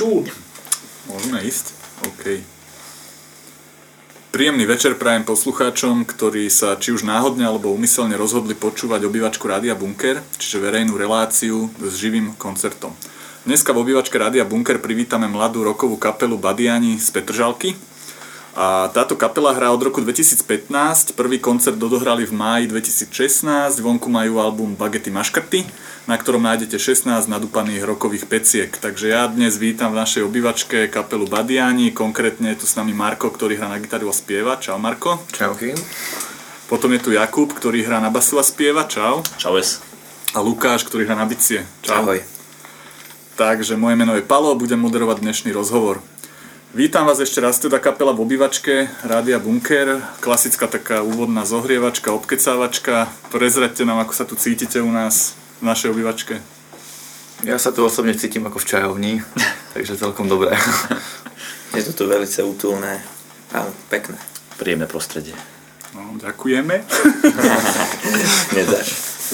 Čú. Môžeme ísť? OK. Príjemný večer prajem poslucháčom, ktorí sa či už náhodne alebo umyselne rozhodli počúvať obývačku Rádia Bunker, čiže verejnú reláciu s živým koncertom. Dneska v obývačke Rádia Bunker privítame mladú rokovú kapelu Badiani z Petržalky, a táto kapela hrá od roku 2015, prvý koncert odohrali v máji 2016, vonku majú album Bagety Maškrty, na ktorom nájdete 16 nadúpaných rokových peciek. Takže ja dnes vítam v našej obývačke kapelu Badiani, konkrétne je tu s nami Marko, ktorý hrá na gitaru a spieva. Čau Marko. Čau Kim. Potom je tu Jakub, ktorý hrá na basu a spieva. Čau. Čau es. A Lukáš, ktorý hrá na bicie. Čau. Ahoj. Takže moje meno je Palo, budem moderovať dnešný rozhovor. Vítam vás ešte raz, teda kapela v obývačke, Rádia Bunker, klasická taká úvodná zohrievačka, obkecávačka. Prezraďte nám, ako sa tu cítite u nás v našej obývačke. Ja sa tu osobne cítim ako v čajovni, takže celkom dobré. Je to tu veľmi útulné a pekné. Príjemné prostredie. No, ďakujeme. Nedáš.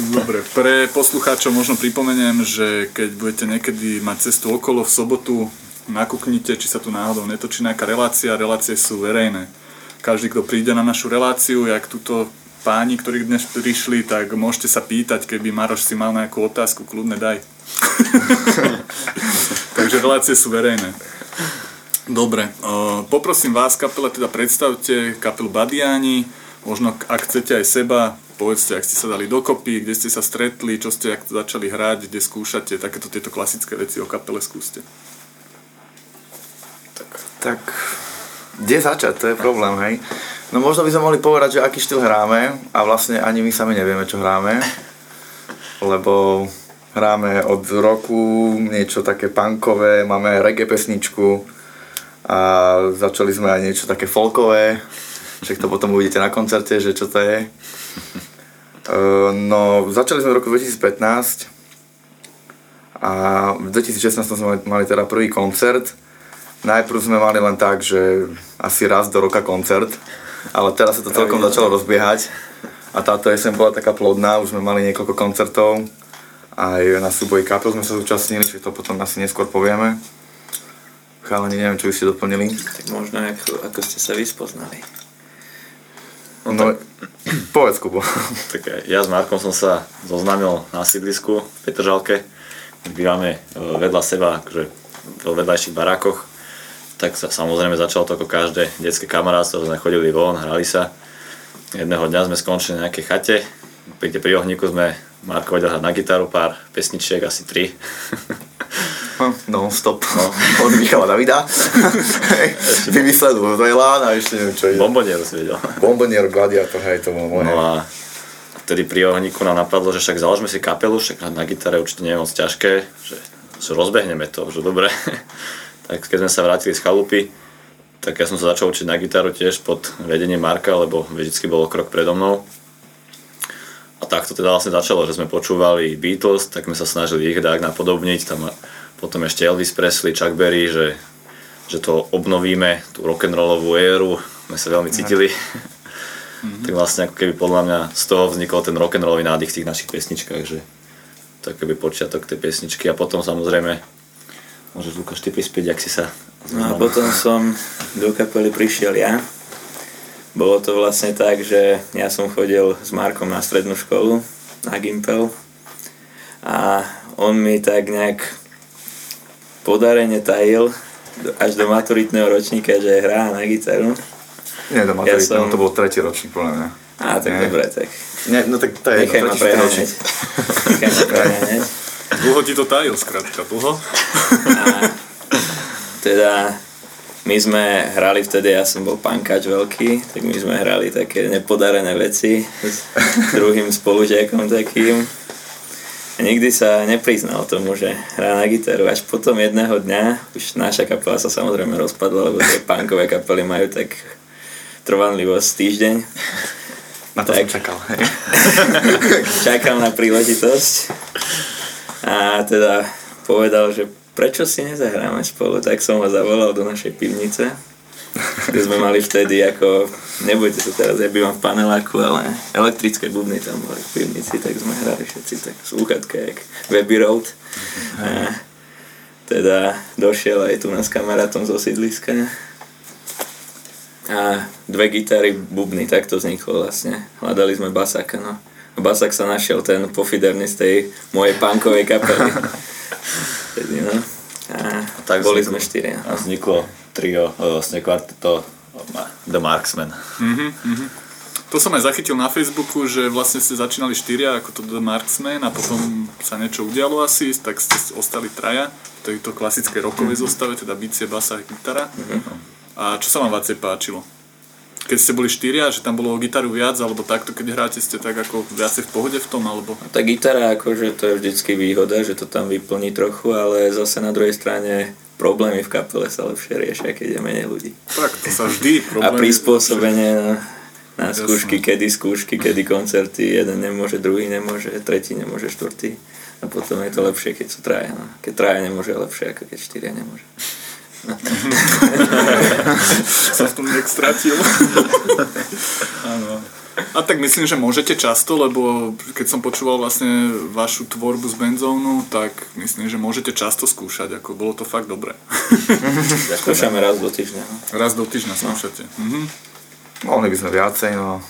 Dobre, pre poslucháčov možno pripomeniem, že keď budete niekedy mať cestu okolo v sobotu, nakúknite, či sa tu náhodou netočí nejaká relácia. Relácie sú verejné. Každý, kto príde na našu reláciu, jak túto páni, ktorí dnes prišli, tak môžete sa pýtať, keby Maroš si mal nejakú otázku, kľudne daj. Takže relácie sú verejné. Dobre, poprosím vás, kapele, teda predstavte kapelu Badiani, možno ak chcete aj seba, povedzte, ak ste sa dali dokopy, kde ste sa stretli, čo ste začali hrať, kde skúšate, takéto tieto klasické veci o kapele skúste. Tak, kde začať, to je problém, hej. No možno by sme mohli povedať, že aký štýl hráme a vlastne ani my sami nevieme, čo hráme. Lebo hráme od roku niečo také punkové, máme reggae pesničku a začali sme aj niečo také folkové, však to potom uvidíte na koncerte, že čo to je. No, začali sme v roku 2015 a v 2016 sme mali teda prvý koncert Najprv sme mali len tak, že asi raz do roka koncert, ale teraz sa to celkom začalo rozbiehať a táto jeseň bola taká plodná, už sme mali niekoľko koncertov, aj na súboji kapel sme sa zúčastnili, čiže to potom asi neskôr povieme. Chalani, neviem, čo by ste doplnili. Tak možno, ako, ako ste sa vyspoznali. No, no tak, povedz, Kubo. Tak ja s Markom som sa zoznámil na sídlisku v Petržalke. Bývame e, vedľa seba, akože v vedľajších barákoch tak sa samozrejme začalo to ako každé detské kamarátstvo, sme chodili von, hrali sa. Jedného dňa sme skončili na nejakej chate, pri, pri ohníku sme Marko vedel hrať na gitaru pár pesničiek, asi tri. No, stop. No. Od Michala Davida. Vymyslel Velán a ešte neviem čo je. Bombonier si vedel. Bombonier, Gladiator, hej, to bolo moje. No a vtedy pri ohníku nám napadlo, že však založme si kapelu, však na gitare určite nie je moc ťažké, že, že rozbehneme to, že dobre tak keď sme sa vrátili z chalupy, tak ja som sa začal učiť na gitaru tiež pod vedením Marka, lebo vždycky bol krok predo mnou. A tak to teda vlastne začalo, že sme počúvali Beatles, tak sme sa snažili ich tak napodobniť, tam potom ešte Elvis Presley, Chuck Berry, že, že to obnovíme, tú rock'n'rollovú éru, sme sa veľmi cítili. Mm-hmm. tak vlastne ako keby podľa mňa z toho vznikol ten rock'n'rollový nádych v tých našich pesničkách, že to je keby počiatok tej pesničky a potom samozrejme Môžeš Lukáš ty prispieť, ak si sa... No a potom som do kapely prišiel ja. Bolo to vlastne tak, že ja som chodil s Markom na strednú školu, na Gimpel. A on mi tak nejak podarene tajil až do maturitného ročníka, že hrá na gitaru. Nie do maturitného, ja som... to bol tretí ročník, podľa mňa. Á, tak Nie. dobre, tak. Nie, no tak to je Nechaj ma preháňať. Nechaj ma preháňať. Dlho ti to tajil, skrátka, dlho? A teda my sme hrali vtedy, ja som bol pankač veľký, tak my sme hrali také nepodarené veci s druhým spolužiakom takým. A nikdy sa nepriznal tomu, že hrá na gitaru. Až potom jedného dňa, už naša kapela sa samozrejme rozpadla, lebo tie punkové kapely majú tak trvanlivosť týždeň. Na to tak, som čakal. Hej. čakal na príležitosť. A teda povedal, že prečo si nezahráme spolu, tak som ho zavolal do našej pivnice, kde sme mali vtedy ako, nebojte sa teraz, ja bývam v paneláku, ale elektrické bubny tam boli v pivnici, tak sme hrali všetci tak slúchatka, jak Webby Road. A, teda došiel aj tu nás kamarátom zo sídliska. A dve gitary, bubny, tak to vzniklo vlastne. Hľadali sme basáka, no. A basák sa našiel ten pofiderný z tej mojej punkovej kapely. Tedy, no. A tak boli sme štyri. no. A vzniklo trio, e, vlastne kvarteto e, The Marksman. To som aj zachytil na Facebooku, že vlastne ste začínali štyria ako to The Marksman a potom sa niečo udialo asi, tak ste ostali traja v tejto klasickej rockovej zostave, teda bicie, basa a gitara. A čo sa vám viacej páčilo? Keď ste boli štyria, že tam bolo o gitaru viac, alebo takto, keď hráte, ste tak ako viacej v pohode v tom, alebo... Tá gitara, akože to je vždycky výhoda, že to tam vyplní trochu, ale zase na druhej strane problémy v kapele sa lepšie riešia, keď je menej ľudí. Tak, to sa vždy A prispôsobenie na, na skúšky, kedy skúšky, kedy koncerty, jeden nemôže, druhý nemôže, tretí nemôže, štvrtý. A potom je to lepšie, keď sú traja. No. Keď traja nemôže, lepšie, ako keď štyria nemôže. Sa v tom nejak stratil. Áno. A tak myslím, že môžete často, lebo keď som počúval vlastne vašu tvorbu z Benzónu, tak myslím, že môžete často skúšať, ako bolo to fakt dobré. Skúšame raz do týždňa. No. Raz do týždňa skúšate. Mhm. Mohli by sme viacej, no.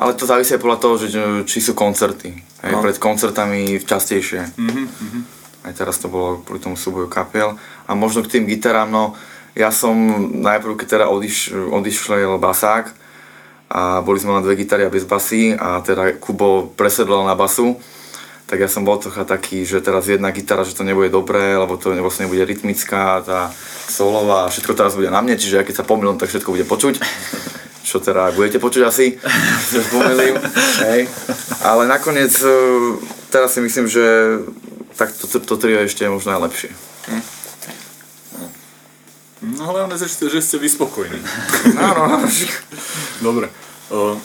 Ale to závisí aj podľa toho, že, či sú koncerty. Hej, No. Pred koncertami častejšie. Mhm, Aj teraz to bolo kvôli tomu súboju kapiel. A možno k tým gitarám, no ja som najprv, keď teda odiš, odišiel basák a boli sme len dve gitary a bez basy a teda Kubo presedlal na basu, tak ja som bol trocha taký, že teraz jedna gitara, že to nebude dobré, lebo to vlastne nebude rytmická, tá solová, všetko teraz bude na mne, čiže ja keď sa pomýlim, tak všetko bude počuť. Čo teda budete počuť asi, že pomýlim, hej. Ale nakoniec, e, teraz si myslím, že tak to, to, to trio ešte je možno aj lepšie. No hlavne, že ste, že ste vyspokojní. Áno, áno. Dobre. O,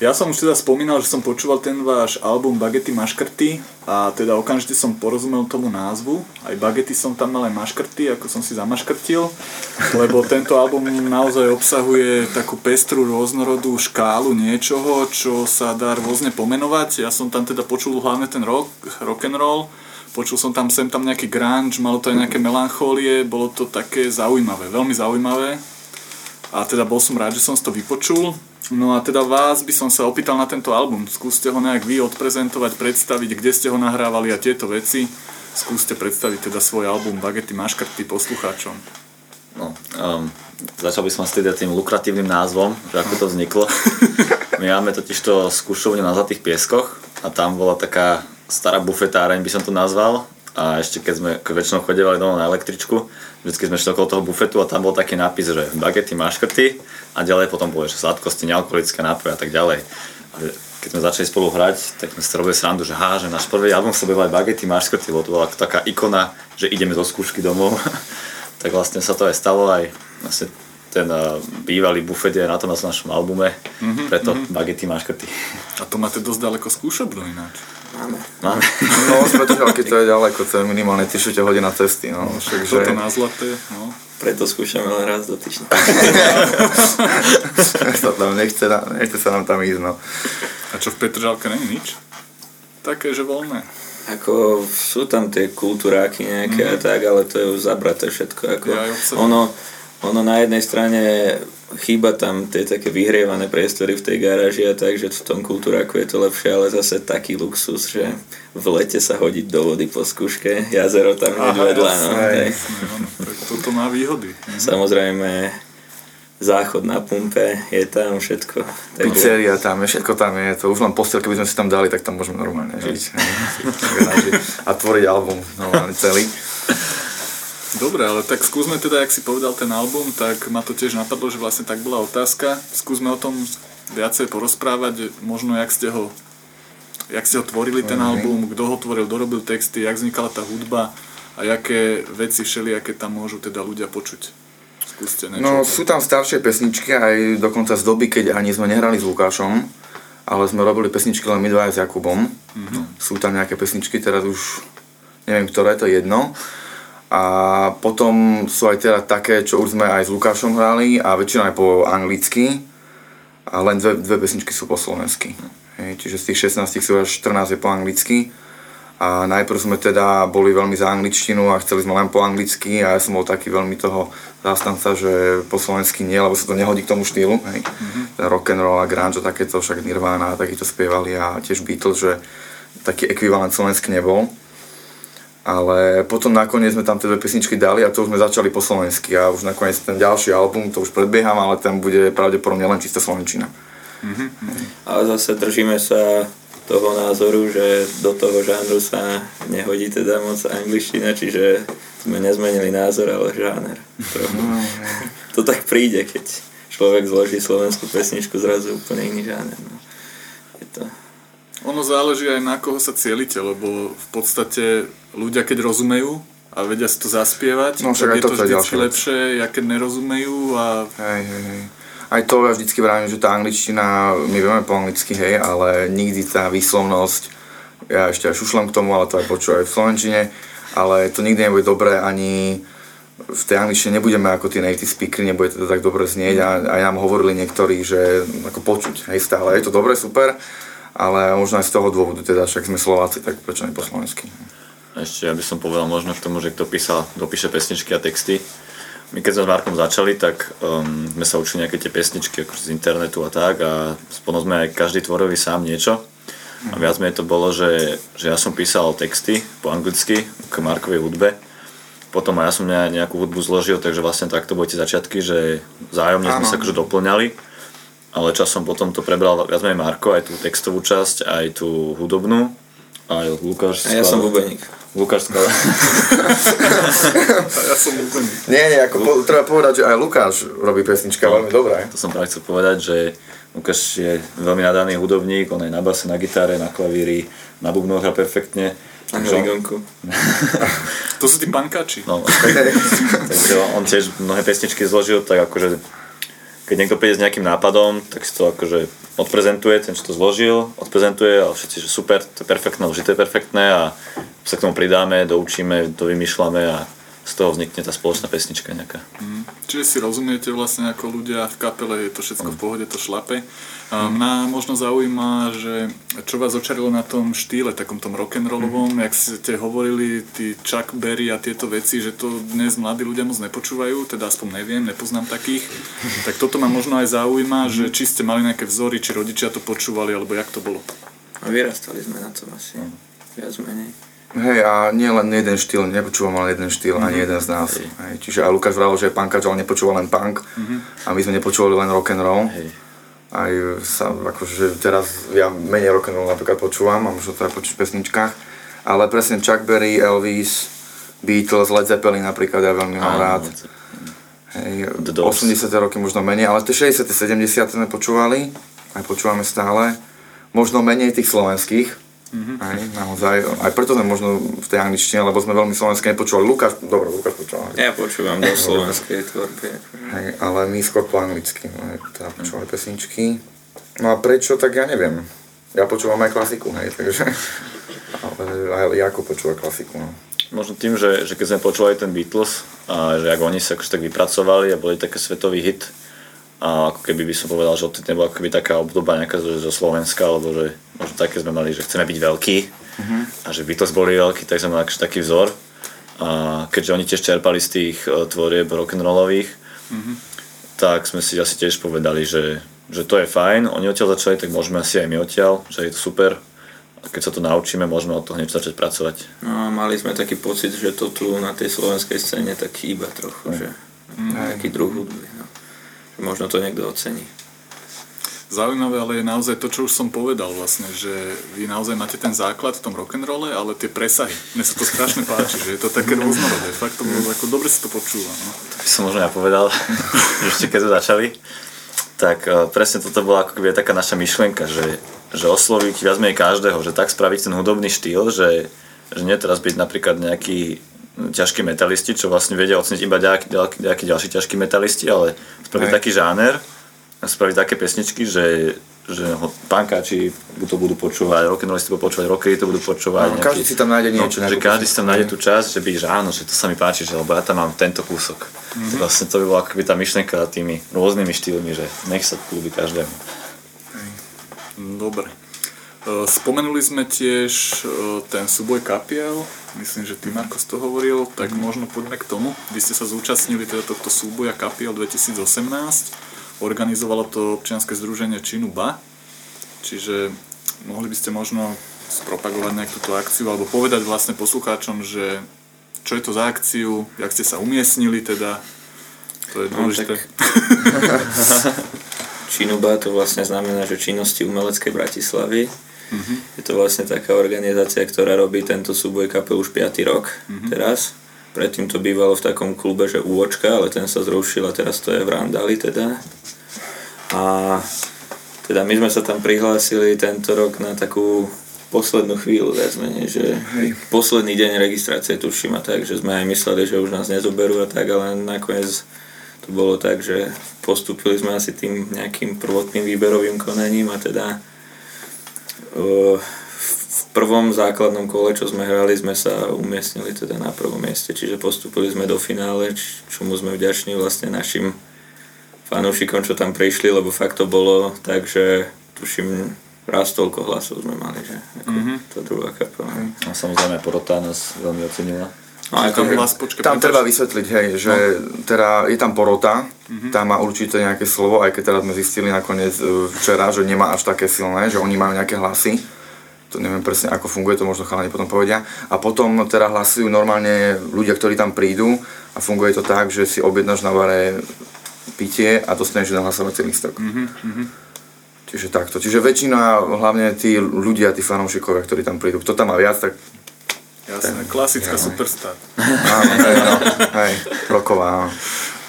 ja som už teda spomínal, že som počúval ten váš album Bagety Maškrty a teda okamžite som porozumel tomu názvu. Aj bagety som tam mal aj maškrty, ako som si zamaškrtil, lebo tento album naozaj obsahuje takú pestru rôznorodú škálu niečoho, čo sa dá rôzne pomenovať. Ja som tam teda počul hlavne ten rock, rock and roll, počul som tam sem tam nejaký grunge, malo to aj nejaké melanchólie, bolo to také zaujímavé, veľmi zaujímavé. A teda bol som rád, že som si to vypočul. No a teda vás by som sa opýtal na tento album. Skúste ho nejak vy odprezentovať, predstaviť, kde ste ho nahrávali a tieto veci. Skúste predstaviť teda svoj album Bagety Maškrty poslucháčom. No, um, začal by som s teda tým lukratívnym názvom, že ako to vzniklo. My máme totiž to skúšovňu na Zlatých pieskoch a tam bola taká stará bufetáreň, by som to nazval. A ešte keď sme väčšinou chodevali domov na električku, vždycky sme šli okolo toho bufetu a tam bol taký nápis, že bagety maškrty a ďalej potom bolo, že sladkosti, nealkoholické nápoje a tak ďalej. A keď sme začali spolu hrať, tak sme si robili srandu, že, há, že náš prvý album sa bude volať bagety maškrty, lebo to bola taká ikona, že ideme zo skúšky domov. tak vlastne sa to aj stalo aj vlastne ten uh, bývalý bufet je na tom na našom albume, mm-hmm, preto mm-hmm. bagety maškrty. A to máte dosť ďaleko skúšobnú ináč. Máme. Máme. No, to, keď to je ďaleko, to je minimálne 3 hodina cesty, no. Toto Takže na zlaté, no. Preto skúšame len raz do týždňa. sa tam nechce, nechce sa nám tam ísť, no. A čo v Petržalke není nič? Také, že voľné. Ako sú tam tie kultúráky nejaké a tak, ale to je už zabraté všetko. Ako, Ja ono, ono na jednej strane chýba tam tie také vyhrievané priestory v tej garáži a tak, že v tom kultúráku je to lepšie, ale zase taký luxus, že v lete sa hodiť do vody po skúške, jazero tam hneď vedľa. No, áno. Tak toto má výhody. Samozrejme záchod na pumpe, je tam všetko. Takže, Pizzeria tam je, všetko tam je, to už len postel, keby sme si tam dali, tak tam môžeme normálne žiť. A tvoriť album normálne celý. Dobre, ale tak skúsme teda, jak si povedal ten album, tak ma to tiež napadlo, že vlastne tak bola otázka. Skúsme o tom viacej porozprávať, možno jak ste ho jak ste ho tvorili ten album, kto ho tvoril, kto robil texty, jak vznikala tá hudba a jaké veci všelijaké tam môžu teda ľudia počuť. Skúste niečo. No sú tam staršie pesničky, aj dokonca z doby, keď ani sme nehrali s Lukášom, ale sme robili pesničky len my dvaja s Jakubom. Sú tam nejaké pesničky, teraz už neviem ktoré, to je jedno. A potom sú aj teda také, čo už sme aj s Lukášom hrali a väčšina aj po anglicky. A len dve, dve pesničky sú po slovensky. Hej, čiže z tých 16 sú až 14 je po anglicky. A najprv sme teda boli veľmi za angličtinu a chceli sme len po anglicky a ja som bol taký veľmi toho zástanca, že po slovensky nie, lebo sa to nehodí k tomu štýlu. Hej. Mm-hmm. Rock and roll a grunge a takéto, však Nirvana a takýto spievali a tiež Beatles, že taký ekvivalent slovenský nebol. Ale potom nakoniec sme tam tie dve pesničky dali a to už sme začali po slovensky a už nakoniec ten ďalší album, to už predbieham, ale ten bude pravdepodobne len čistá slovenčina. Mm-hmm. Ale zase držíme sa toho názoru, že do toho žánru sa nehodí teda moc angličtina, čiže sme nezmenili názor, ale žáner. No, to tak príde, keď človek zloží slovenskú pesničku, zrazu úplne iný žáner. No. Je to... Ono záleží aj na koho sa cielite, lebo v podstate ľudia, keď rozumejú a vedia si to zaspievať, no, tak je to vždy lepšie, ja keď nerozumejú a... Hej, hej, hej. Aj to ja vždycky vravím, že tá angličtina, my vieme po anglicky, hej, ale nikdy tá výslovnosť, ja ešte aj šušlem k tomu, ale to aj počujem aj v slovenčine, ale to nikdy nebude dobré ani v tej angličtine nebudeme ako tí native speakery, nebude to tak dobre znieť a aj nám hovorili niektorí, že ako počuť, hej, stále, je to dobre, super, ale možno aj z toho dôvodu, teda však sme Slováci, tak prečo nie po slovensky. Ešte ja by som povedal možno k tomu, že kto písal, dopíše pesničky a texty, my keď sme s Markom začali, tak um, sme sa učili nejaké tie pesničky akože z internetu a tak a spolu sme aj každý tvorili sám niečo. A viac menej to bolo, že, že ja som písal texty po anglicky k Markovej hudbe. Potom aj ja som nejakú hudbu zložil, takže vlastne takto boli tie začiatky, že vzájomne sme sa akože doplňali. Ale časom potom to prebral viac menej Marko, aj tú textovú časť, aj tú hudobnú. Aj Lukáš. A ja som bubeník. Lukáš skala. ja som úplne. Nie, nie, ako po, treba povedať, že aj Lukáš robí pesnička no, veľmi dobré. To som práve chcel povedať, že Lukáš je veľmi nadaný hudobník, on aj na base, na gitare, na klavíri, na bubnoch a perfektne. Na žligonku. to sú tí pankáči. No. Takže on tiež mnohé pesničky zložil, tak akože keď niekto príde s nejakým nápadom, tak si to akože odprezentuje, ten, čo to zložil, odprezentuje a všetci, že super, to je perfektné, už to je perfektné a sa k tomu pridáme, doučíme, to vymýšľame a z toho vznikne tá spoločná pesnička nejaká. Mm. Čiže si rozumiete vlastne ako ľudia v kapele, je to všetko v pohode, to šlape. A mňa možno zaujíma, že čo vás očarilo na tom štýle, takom tom rock'n'rollovom, mm. jak ste hovorili, tí Chuck Berry a tieto veci, že to dnes mladí ľudia moc nepočúvajú, teda aspoň neviem, nepoznám takých. Tak toto ma možno aj zaujíma, mm. že či ste mali nejaké vzory, či rodičia to počúvali, alebo jak to bolo. A vyrastali sme na tom asi, mm. viac menej. Hej, a nie len jeden štýl, nepočúvam len jeden štýl, mm-hmm. ani mhm. jeden z nás. Hej. Hej, čiže aj Lukáš vravel, že je punkač, ale nepočúval len punk mm-hmm. a my sme nepočúvali len rock and roll. Hej. Aj sa, akože teraz ja menej rock and roll napríklad počúvam a možno to aj počuť v pesničkách. Ale presne Chuck Berry, Elvis, Beatles, Led Zeppelin napríklad ja veľmi mám rád. Hej, 80. roky možno menej, ale tie 60. 70. sme počúvali, aj počúvame stále. Možno menej tých slovenských, Mm-hmm. Aj, naozaj. Aj preto sme možno v tej angličtine, lebo sme veľmi slovenské nepočúvali. Lukáš, dobre, Lukáš počúval. Ja počúvam do slovenskej tvorby. Hej, ale my skôr po anglicky. Aj, teda počúvali pesničky. No a prečo, tak ja neviem. Ja počúvam aj klasiku, hej, takže... Ale aj Jako počúva klasiku, no. Možno tým, že, že keď sme počúvali ten Beatles, a že ako oni sa akože tak vypracovali a boli také svetový hit, a ako keby by som povedal, že odtedy nebola akoby taká obdoba nejaká zo, zo Slovenska, alebo že možno také sme mali, že chceme byť veľký uh-huh. a že Beatles boli veľký, tak sme mali taký vzor. A keďže oni tiež čerpali z tých uh, tvorieb rock'n'rollových, uh-huh. tak sme si asi tiež povedali, že, že to je fajn, oni odtiaľ začali, tak môžeme asi aj my odtiaľ, že je to super. A keď sa to naučíme, môžeme od toho hneď začať pracovať. No a mali sme taký pocit, že to tu na tej slovenskej scéne tak chýba trochu, mm. že nejaký druh hudby. No možno to niekto ocení. Zaujímavé ale je naozaj to, čo už som povedal vlastne, že vy naozaj máte ten základ v tom rock'n'rolle, ale tie presahy, mne sa to strašne páči, že je to také rôznorodé, fakt to bolo, ako dobre si to počúva. No. To by som možno ja povedal, ešte keď sme začali, tak uh, presne toto bola ako keby taká naša myšlienka, že, že osloviť viac menej každého, že tak spraviť ten hudobný štýl, že, že nie teraz byť napríklad nejaký ťažkí metalisti, čo vlastne vedia oceniť iba nejakí, ďalší ťažkí metalisti, ale spraviť taký žáner a spraviť také pesničky, že, že ho pankáči to budú počúvať, rock'n'rollisti budú počúvať, rockery to budú počúvať. No, nejaký, každý si tam nájde niečo. No, že každý si tam nájde tú časť, že by, že áno, že to sa mi páči, že lebo ja tam mám tento kúsok. Mm-hmm. Vlastne to by bola akoby tá myšlenka tými rôznymi štýlmi, že nech sa ľúbi každému. Dobre. Spomenuli sme tiež e, ten súboj kapiel, myslím, že ty Marko to hovoril, tak možno poďme k tomu. Vy ste sa zúčastnili teda tohto súboja kapiel 2018, organizovalo to občianske združenie Činu Ba, čiže mohli by ste možno spropagovať nejakú túto akciu alebo povedať vlastne poslucháčom, že čo je to za akciu, jak ste sa umiestnili teda, to je No, dôležité. tak- Činuba to vlastne znamená, že činnosti umeleckej Bratislavy. Je to vlastne taká organizácia, ktorá robí tento súboj kapel už 5. rok teraz. Predtým to bývalo v takom klube, že Úočka, ale ten sa zrušil a teraz to je v Randali teda. A teda my sme sa tam prihlásili tento rok na takú poslednú chvíľu, viac menej, že posledný deň registrácie tuším a tak, že sme aj mysleli, že už nás nezoberú a tak, ale nakoniec to bolo tak, že postupili sme asi tým nejakým prvotným výberovým konaním a teda v prvom základnom kole, čo sme hrali, sme sa umiestnili teda na prvom mieste, čiže postupili sme do finále, čomu sme vďační vlastne našim fanúšikom, čo tam prišli, lebo fakt to bolo tak, že tuším raz toľko hlasov sme mali, že ako mm-hmm. tá druhá kapela. A samozrejme porota nás veľmi ocenila. No Tam ako, hlas, počkaj, Tam treba vysvetliť, hej, že teda je tam porota, tam má určite nejaké slovo, aj keď teraz sme zistili nakoniec e, včera, že nemá až také silné, že oni majú nejaké hlasy. To neviem presne, ako funguje, to možno chalani potom povedia. A potom teda hlasujú normálne ľudia, ktorí tam prídu a funguje to tak, že si objednáš na bare pitie a dostaneš jeden hlasovací lístok. Čiže takto. Čiže väčšina, hlavne tí ľudia, tí fanúšikovia, ktorí tam prídu. Kto tam má viac, tak Jasné, klasická superstar. áno, hej, no, hej, roková, áno.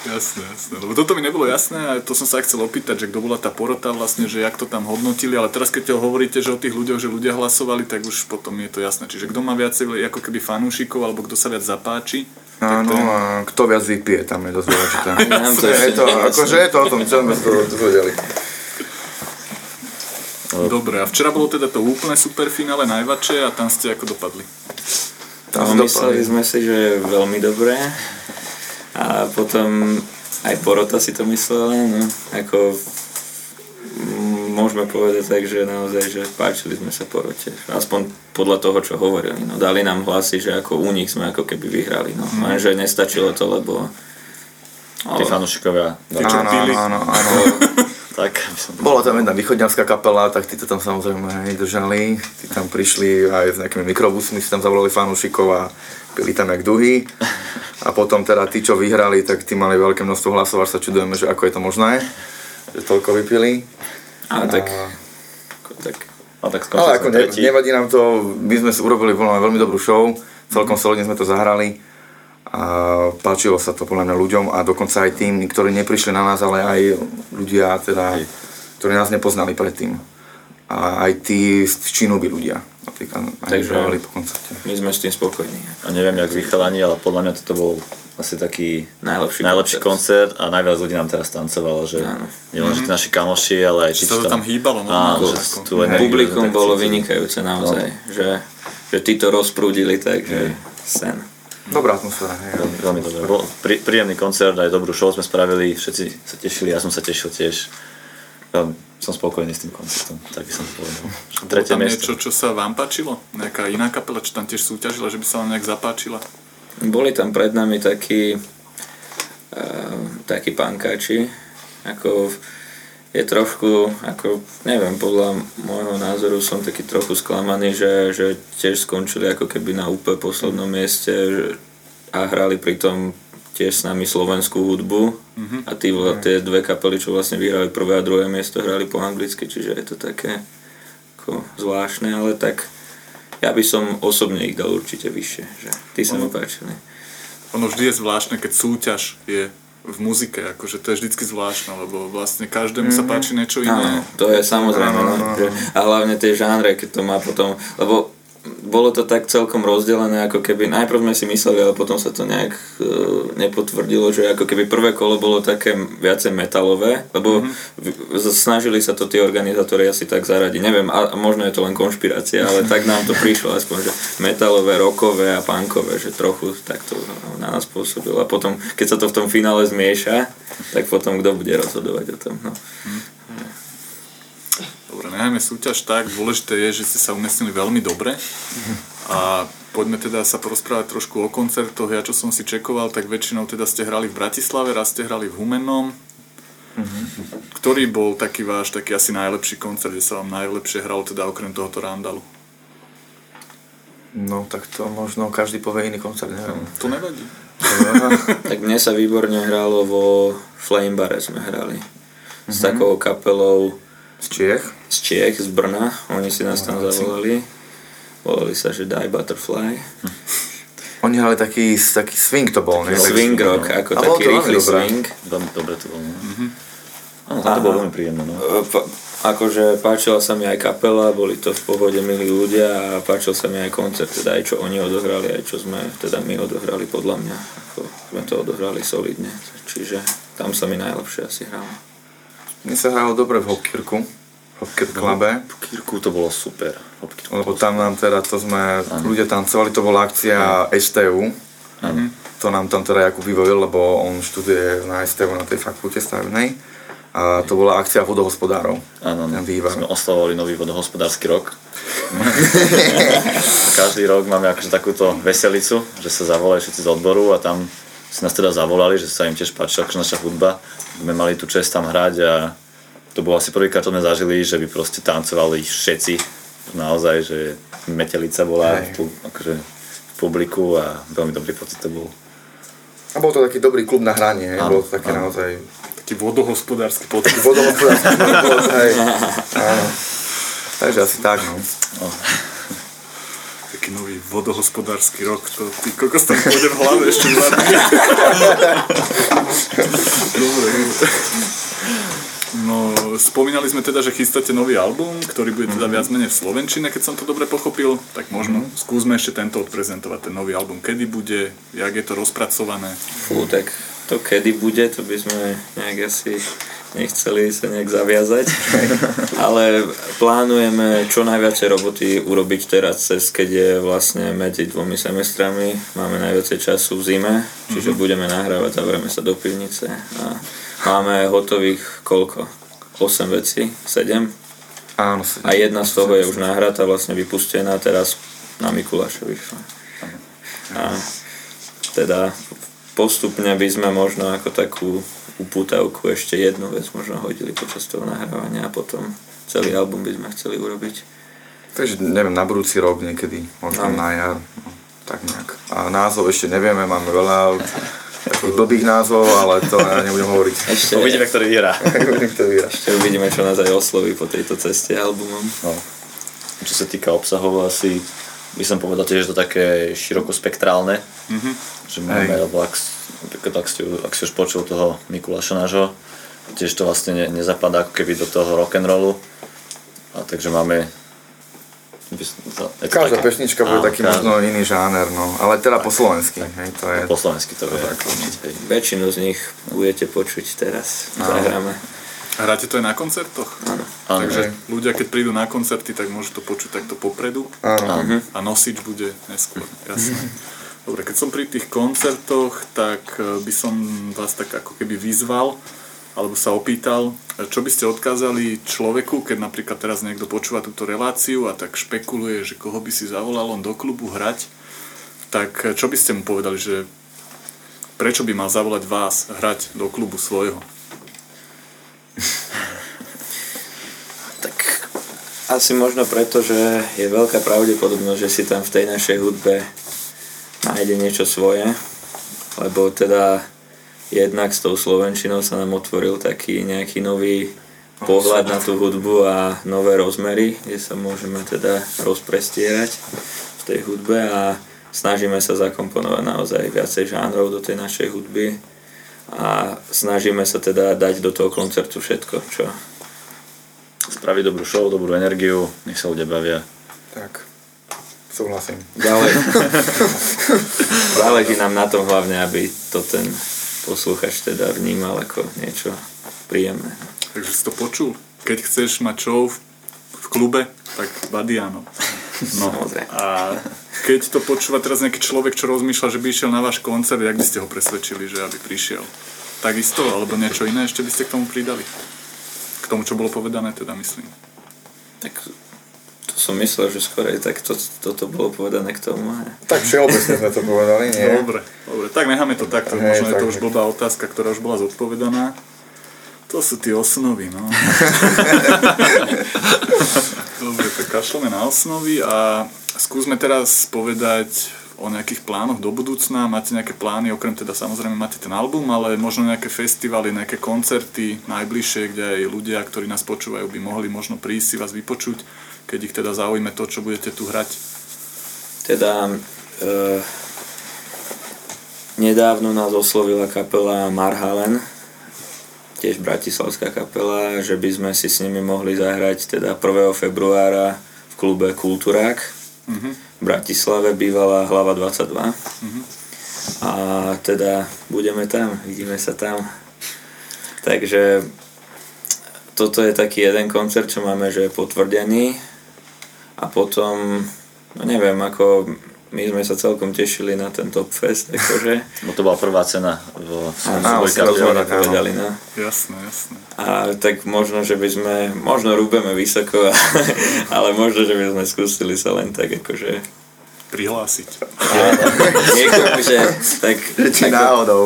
Jasné, jasné. Lebo toto mi nebolo jasné a to som sa aj chcel opýtať, že kto bola tá porota vlastne, že jak to tam hodnotili, ale teraz keď hovoríte, že o tých ľuďoch, že ľudia hlasovali, tak už potom je to jasné. Čiže kto má viacej ako keby fanúšikov, alebo kto sa viac zapáči, Áno, je... a kto viac vypije, tam je dosť dôležité. Je to, akože je to o tom, čo sme to to vedeli. Dobre, a včera bolo teda to úplné superfinále najväčšie a tam ste ako dopadli. Tam mysleli sme si, že je veľmi dobré a potom aj porota si to myslela, no, ako mm, môžeme povedať tak, že naozaj, že páčili sme sa porote, aspoň podľa toho, čo hovorili, no, dali nám hlasy, že ako u nich sme ako keby vyhrali, no, Mhm. lenže nestačilo to, lebo Tí fanúšikovia. Áno, áno, áno. Tak. Bola tam jedna východňarská kapela, tak tí to tam samozrejme aj držali. Tí tam prišli aj s nejakými mikrobusmi, si tam zavolali fanúšikov a pili tam jak duhy. A potom teda tí, čo vyhrali, tak tí mali veľké množstvo hlasov, až sa čudujeme, že ako je to možné, že toľko vypili. a tak, ako tak A tak Ale ako ne, nevadí nám to, my sme si urobili veľmi, veľmi dobrú show, celkom solidne sme to zahrali a páčilo sa to podľa mňa ľuďom a dokonca aj tým, ktorí neprišli na nás, ale aj ľudia, teda, ktorí nás nepoznali predtým. A aj tí z Čínuby ľudia, napríklad Takže- po koncerte. my sme s tým spokojní. A neviem, jak vy chalani, ale podľa mňa toto bol asi taký Najlepší, najlepší koncert a najviac ľudí nám teraz tancovalo, že Áno. nielen že tí naši kamoši, ale aj tí, to čo tam hýbalo Áno, normálne. že energiu, Publikum bolo vynikajúce naozaj, že, že tí to rozprúdili, takže sen. Dobrá atmosféra. Veľmi, veľmi dobré. Bol prí, príjemný koncert, aj dobrú show sme spravili, všetci sa tešili, ja som sa tešil tiež. Veľmi som spokojný s tým koncertom, tak by som povedal. Tretie tam miesto. niečo, čo sa vám páčilo? Nejaká iná kapela, čo tam tiež súťažila, že by sa vám nejak zapáčila? Boli tam pred nami takí, uh, takí pankáči, ako je trošku, ako neviem, podľa môjho názoru som taký trochu sklamaný, že, že tiež skončili ako keby na úplne poslednom mieste že, a hrali pritom tiež s nami slovenskú hudbu. A tí, tie dve kapely, čo vlastne vyhrali prvé a druhé miesto, hrali po anglicky, čiže je to také ako zvláštne, ale tak ja by som osobne ich dal určite vyššie, že tí sa mi páčili. Ono vždy je zvláštne, keď súťaž je v muzike, akože to je vždycky zvláštne, lebo vlastne každému sa páči niečo Áno, iné. to je samozrejme. Áno, No, áno, že, a hlavne tie žánre, keď to má potom, lebo bolo to tak celkom rozdelené, ako keby, najprv sme si mysleli, ale potom sa to nejak uh, nepotvrdilo, že ako keby prvé kolo bolo také viacej metalové, lebo mm-hmm. snažili sa to tí organizátori asi tak zaradiť, neviem, a, možno je to len konšpirácia, ale tak nám to prišlo aspoň, že metalové, rockové a punkové, že trochu tak to na nás pôsobilo. A potom, keď sa to v tom finále zmieša, tak potom kto bude rozhodovať o tom, no. Dobre, no nehajme súťaž tak, dôležité je, že ste sa umiestnili veľmi dobre a poďme teda sa porozprávať trošku o koncertoch. Ja čo som si čekoval, tak väčšinou teda ste hrali v Bratislave, raz ste hrali v Humennom. Ktorý bol taký váš, taký asi najlepší koncert, kde sa vám najlepšie hralo teda okrem tohoto Randalu? No tak to možno každý povie iný koncert, neviem. To nevadí. Tak mne sa výborne hralo vo Flame Bare sme hrali. S takou kapelou Z Čiech? z Čiech, z Brna. Oni si nás tam zavolali. Volali sa, že Die Butterfly. Oni hrali taký, taký swing to bol, nie? Swing rock, ako A taký rýchly swing. Veľmi dobre to bolo. No. Áno, tam to bolo veľmi príjemné. No. E, Pa, akože páčila sa mi aj kapela, boli to v pohode milí ľudia a páčil sa mi aj koncert, teda aj čo oni odohrali, aj čo sme teda my odohrali podľa mňa. Ako sme to odohrali solidne, čiže tam sa mi najlepšie asi hralo. Mne sa hralo dobre v Hopkirku, v Hopkirk Clube, V Kirku to bolo super. Hopkirku lebo tam nám teda, to sme, ľudia tancovali, to bola akcia STU. To nám tam teda Jakub vyvojil, lebo on študuje na STU na tej fakulte stavebnej. A to bola akcia vodohospodárov. Áno, no. Sme oslavovali nový vodohospodársky rok. Každý rok máme akože takúto veselicu, že sa zavolajú všetci z odboru a tam si nás teda zavolali, že sa im tiež páčila akože naša hudba. My mali tu čest tam hrať a to bolo asi prvýkrát, čo sme zažili, že by proste tancovali všetci. Naozaj, že metelica bola v, Hej. pu- akože v publiku a veľmi dobrý pocit to bol. A bol to taký dobrý klub na hranie, Áno, bol to také áno. naozaj Taký vodohospodársky pocit. vodohospodárský klub, hej. Áno. Takže asi tak, no. Taký nový vodohospodársky rok, to ty kokos tam pôjde v hlave ešte dva dny. Dobre. No, spomínali sme teda, že chystáte nový album, ktorý bude teda viac menej v Slovenčine, keď som to dobre pochopil. Tak možno skúsme ešte tento odprezentovať, ten nový album. Kedy bude, jak je to rozpracované. Fú, tak to kedy bude, to by sme nejak asi nechceli sa nejak zaviazať. Ale plánujeme čo najviacej roboty urobiť teraz cez, keď je vlastne medzi dvomi semestrami. Máme najviacej času v zime, čiže budeme nahrávať, zavrieme sa do pivnice a máme hotových koľko? 8 vecí? 7? Áno, A jedna z toho je už nahratá, vlastne vypustená teraz na Mikuláša vyšla. A teda postupne by sme možno ako takú upútavku ešte jednu vec možno hodili počas toho nahrávania a potom celý album by sme chceli urobiť. Takže neviem, na budúci rok niekedy, možno Áno. na jar, no, tak nejak. A názov ešte nevieme, máme veľa takých blbých názvov, ale to ja nebudem hovoriť. Ešte, Uvidíme, ktorý vyhrá. Ešte uvidíme, čo nás aj osloví po tejto ceste albumom. No. Čo sa týka obsahov, asi by som povedal tiež, že to také širokospektrálne. Mm-hmm. Že máme, Hej. alebo ak, ak, ste, ak si už počul toho Mikuláša nášho, tiež to vlastne ne, nezapadá ako keby do toho rock'n'rollu. A takže máme... Každá také- pesnička bude taký každá- možno iný žáner, no. Ale teda po slovensky, hej, to je... Po slovensky to je. Väčšinu z nich budete počuť teraz. Zahráme. Hráte to aj na koncertoch? Áno. Takže že- ľudia, keď prídu na koncerty, tak môžu to počuť takto popredu Áno. a nosič bude neskôr. Jasné. Dobre, keď som pri tých koncertoch, tak e, by som vás tak ako keby vyzval, alebo sa opýtal, e, čo by ste odkázali človeku, keď napríklad teraz niekto počúva túto reláciu a tak špekuluje, že koho by si zavolal on do klubu hrať, tak e, čo by ste mu povedali, že prečo by mal zavolať vás hrať do klubu svojho? Tak asi možno preto, že je veľká pravdepodobnosť, že si tam v tej našej hudbe nájde niečo svoje, lebo teda jednak s tou Slovenčinou sa nám otvoril taký nejaký nový pohľad na tú hudbu a nové rozmery, kde sa môžeme teda rozprestierať v tej hudbe a snažíme sa zakomponovať naozaj viacej žánrov do tej našej hudby a snažíme sa teda dať do toho koncertu všetko, čo Spraviť dobrú show, dobrú energiu, nech sa ľudia bavia. Tak, súhlasím. Záleží, záleží nám na tom hlavne, aby to ten posluchač teda vnímal ako niečo príjemné. Takže si to počul. Keď chceš mať show v, v klube, tak Badiano. No Samozrejme. a keď to počúva teraz nejaký človek, čo rozmýšľa, že by išiel na váš koncert, jak by ste ho presvedčili, že aby prišiel? Takisto, alebo niečo iné ešte by ste k tomu pridali? K tomu, čo bolo povedané, teda myslím. Tak to som myslel, že skôr aj tak to, toto bolo povedané k tomu. Tak všeobecne sme to povedali, nie? Dobre, dobre, tak necháme to takto. Hej, Možno je to tak, už tak. blbá otázka, ktorá už bola zodpovedaná. To sú tie osnovy, no. Dobre, tak kašleme na osnovy a skúsme teraz povedať o nejakých plánoch do budúcna. Máte nejaké plány, okrem teda samozrejme máte ten album, ale možno nejaké festivaly, nejaké koncerty najbližšie, kde aj ľudia, ktorí nás počúvajú, by mohli možno prísť si vás vypočuť, keď ich teda zaujme to, čo budete tu hrať. Teda e, nedávno nás oslovila kapela Marhalen, tiež bratislavská kapela, že by sme si s nimi mohli zahrať teda 1. februára v klube Kulturák v Bratislave, bývalá hlava 22. A teda budeme tam, vidíme sa tam. Takže toto je taký jeden koncert, čo máme, že je potvrdený. A potom, no neviem, ako my sme sa celkom tešili na ten Top Fest, akože. Bo to bola prvá cena v áno. povedali, no. Jasné, jasné. A tak možno, že by sme, možno rúbeme vysoko, ale možno, že by sme skúsili sa len tak akože Prihlásiť. niekomu, že tak, Či ako, náhodou.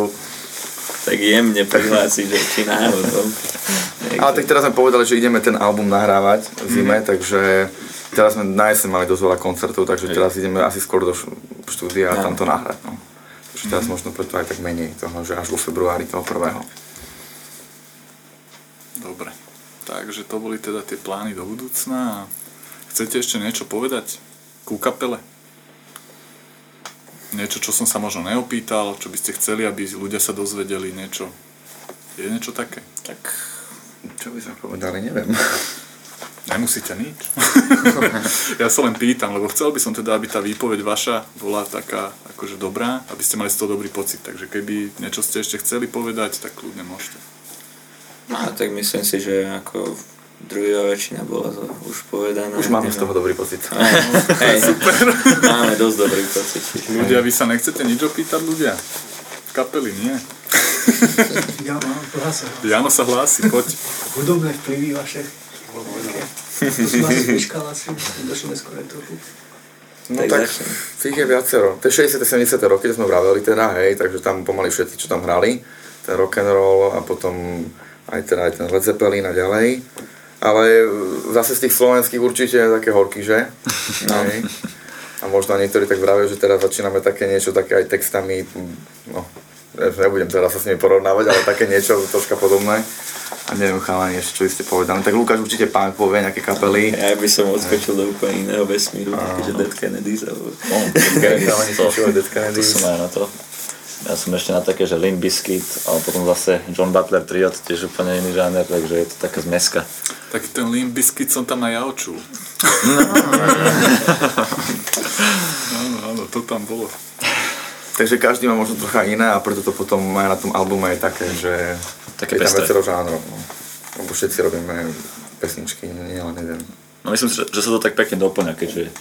tak jemne prihlásiť, že či náhodou. Ale tak teraz sme povedali, že ideme ten album nahrávať v zime, takže teraz sme na jeseň mali dosť veľa koncertov, takže teraz ideme asi skôr do štúdia a tam to nahrať. No. Takže teraz možno preto aj tak menej toho, že až vo februári toho prvého. Dobre. Takže to boli teda tie plány do budúcna. Chcete ešte niečo povedať ku kapele? Niečo, čo som sa možno neopýtal, čo by ste chceli, aby ľudia sa dozvedeli, niečo. Je niečo také? Tak Čo by sme povedali, neviem. Nemusíte nič. ja sa len pýtam, lebo chcel by som teda, aby tá výpoveď vaša bola taká akože dobrá, aby ste mali z toho dobrý pocit. Takže keby niečo ste ešte chceli povedať, tak kľudne môžete. No, tak myslím si, že ako druhá väčšina bola to už povedaná. Už máme z toho dobrý pocit. Hej, máme dosť dobrý pocit. Ľudia, vy sa nechcete nič opýtať, ľudia? Kapely, nie? Ja. Jano sa hlási, poď. Hudobné vplyvy vaše. To som asi vyškal asi, trochu. No Tak tak, tých je viacero. Tie 60 70 roky, to sme vraveli teda, hej, takže tam pomaly všetci, čo tam hrali, ten rock and roll a potom aj teda aj ten Led Zeppelin a ďalej. Ale zase z tých slovenských určite je také horky, že? No. Hej. A možno niektorí tak vravia, že teraz začíname také niečo, také aj textami, no, nebudem teraz sa s nimi porovnávať, ale také niečo troška podobné. A neviem, chalani, ešte čo by ste povedali. Tak Lukáš určite pán povie nejaké kapely. Ja by som odskočil do úplne iného vesmíru, takže Dead Kennedys alebo... No, to, Dead to Kennedys. som aj na to. Ja som ešte na také, že Limp Bizkit, ale potom zase John Butler Trio, to tiež úplne iný žáner, takže je to taká zmeska. Taký ten Limp Bizkit som tam aj ja očul. áno, áno, to tam bolo. Takže každý má možno trocha iné a preto to potom aj na tom albume je také, že Také je tam viacero žánrov. No. Lebo všetci robíme pesničky, nie len jeden. No myslím si, že, že sa to tak pekne doplňa, keďže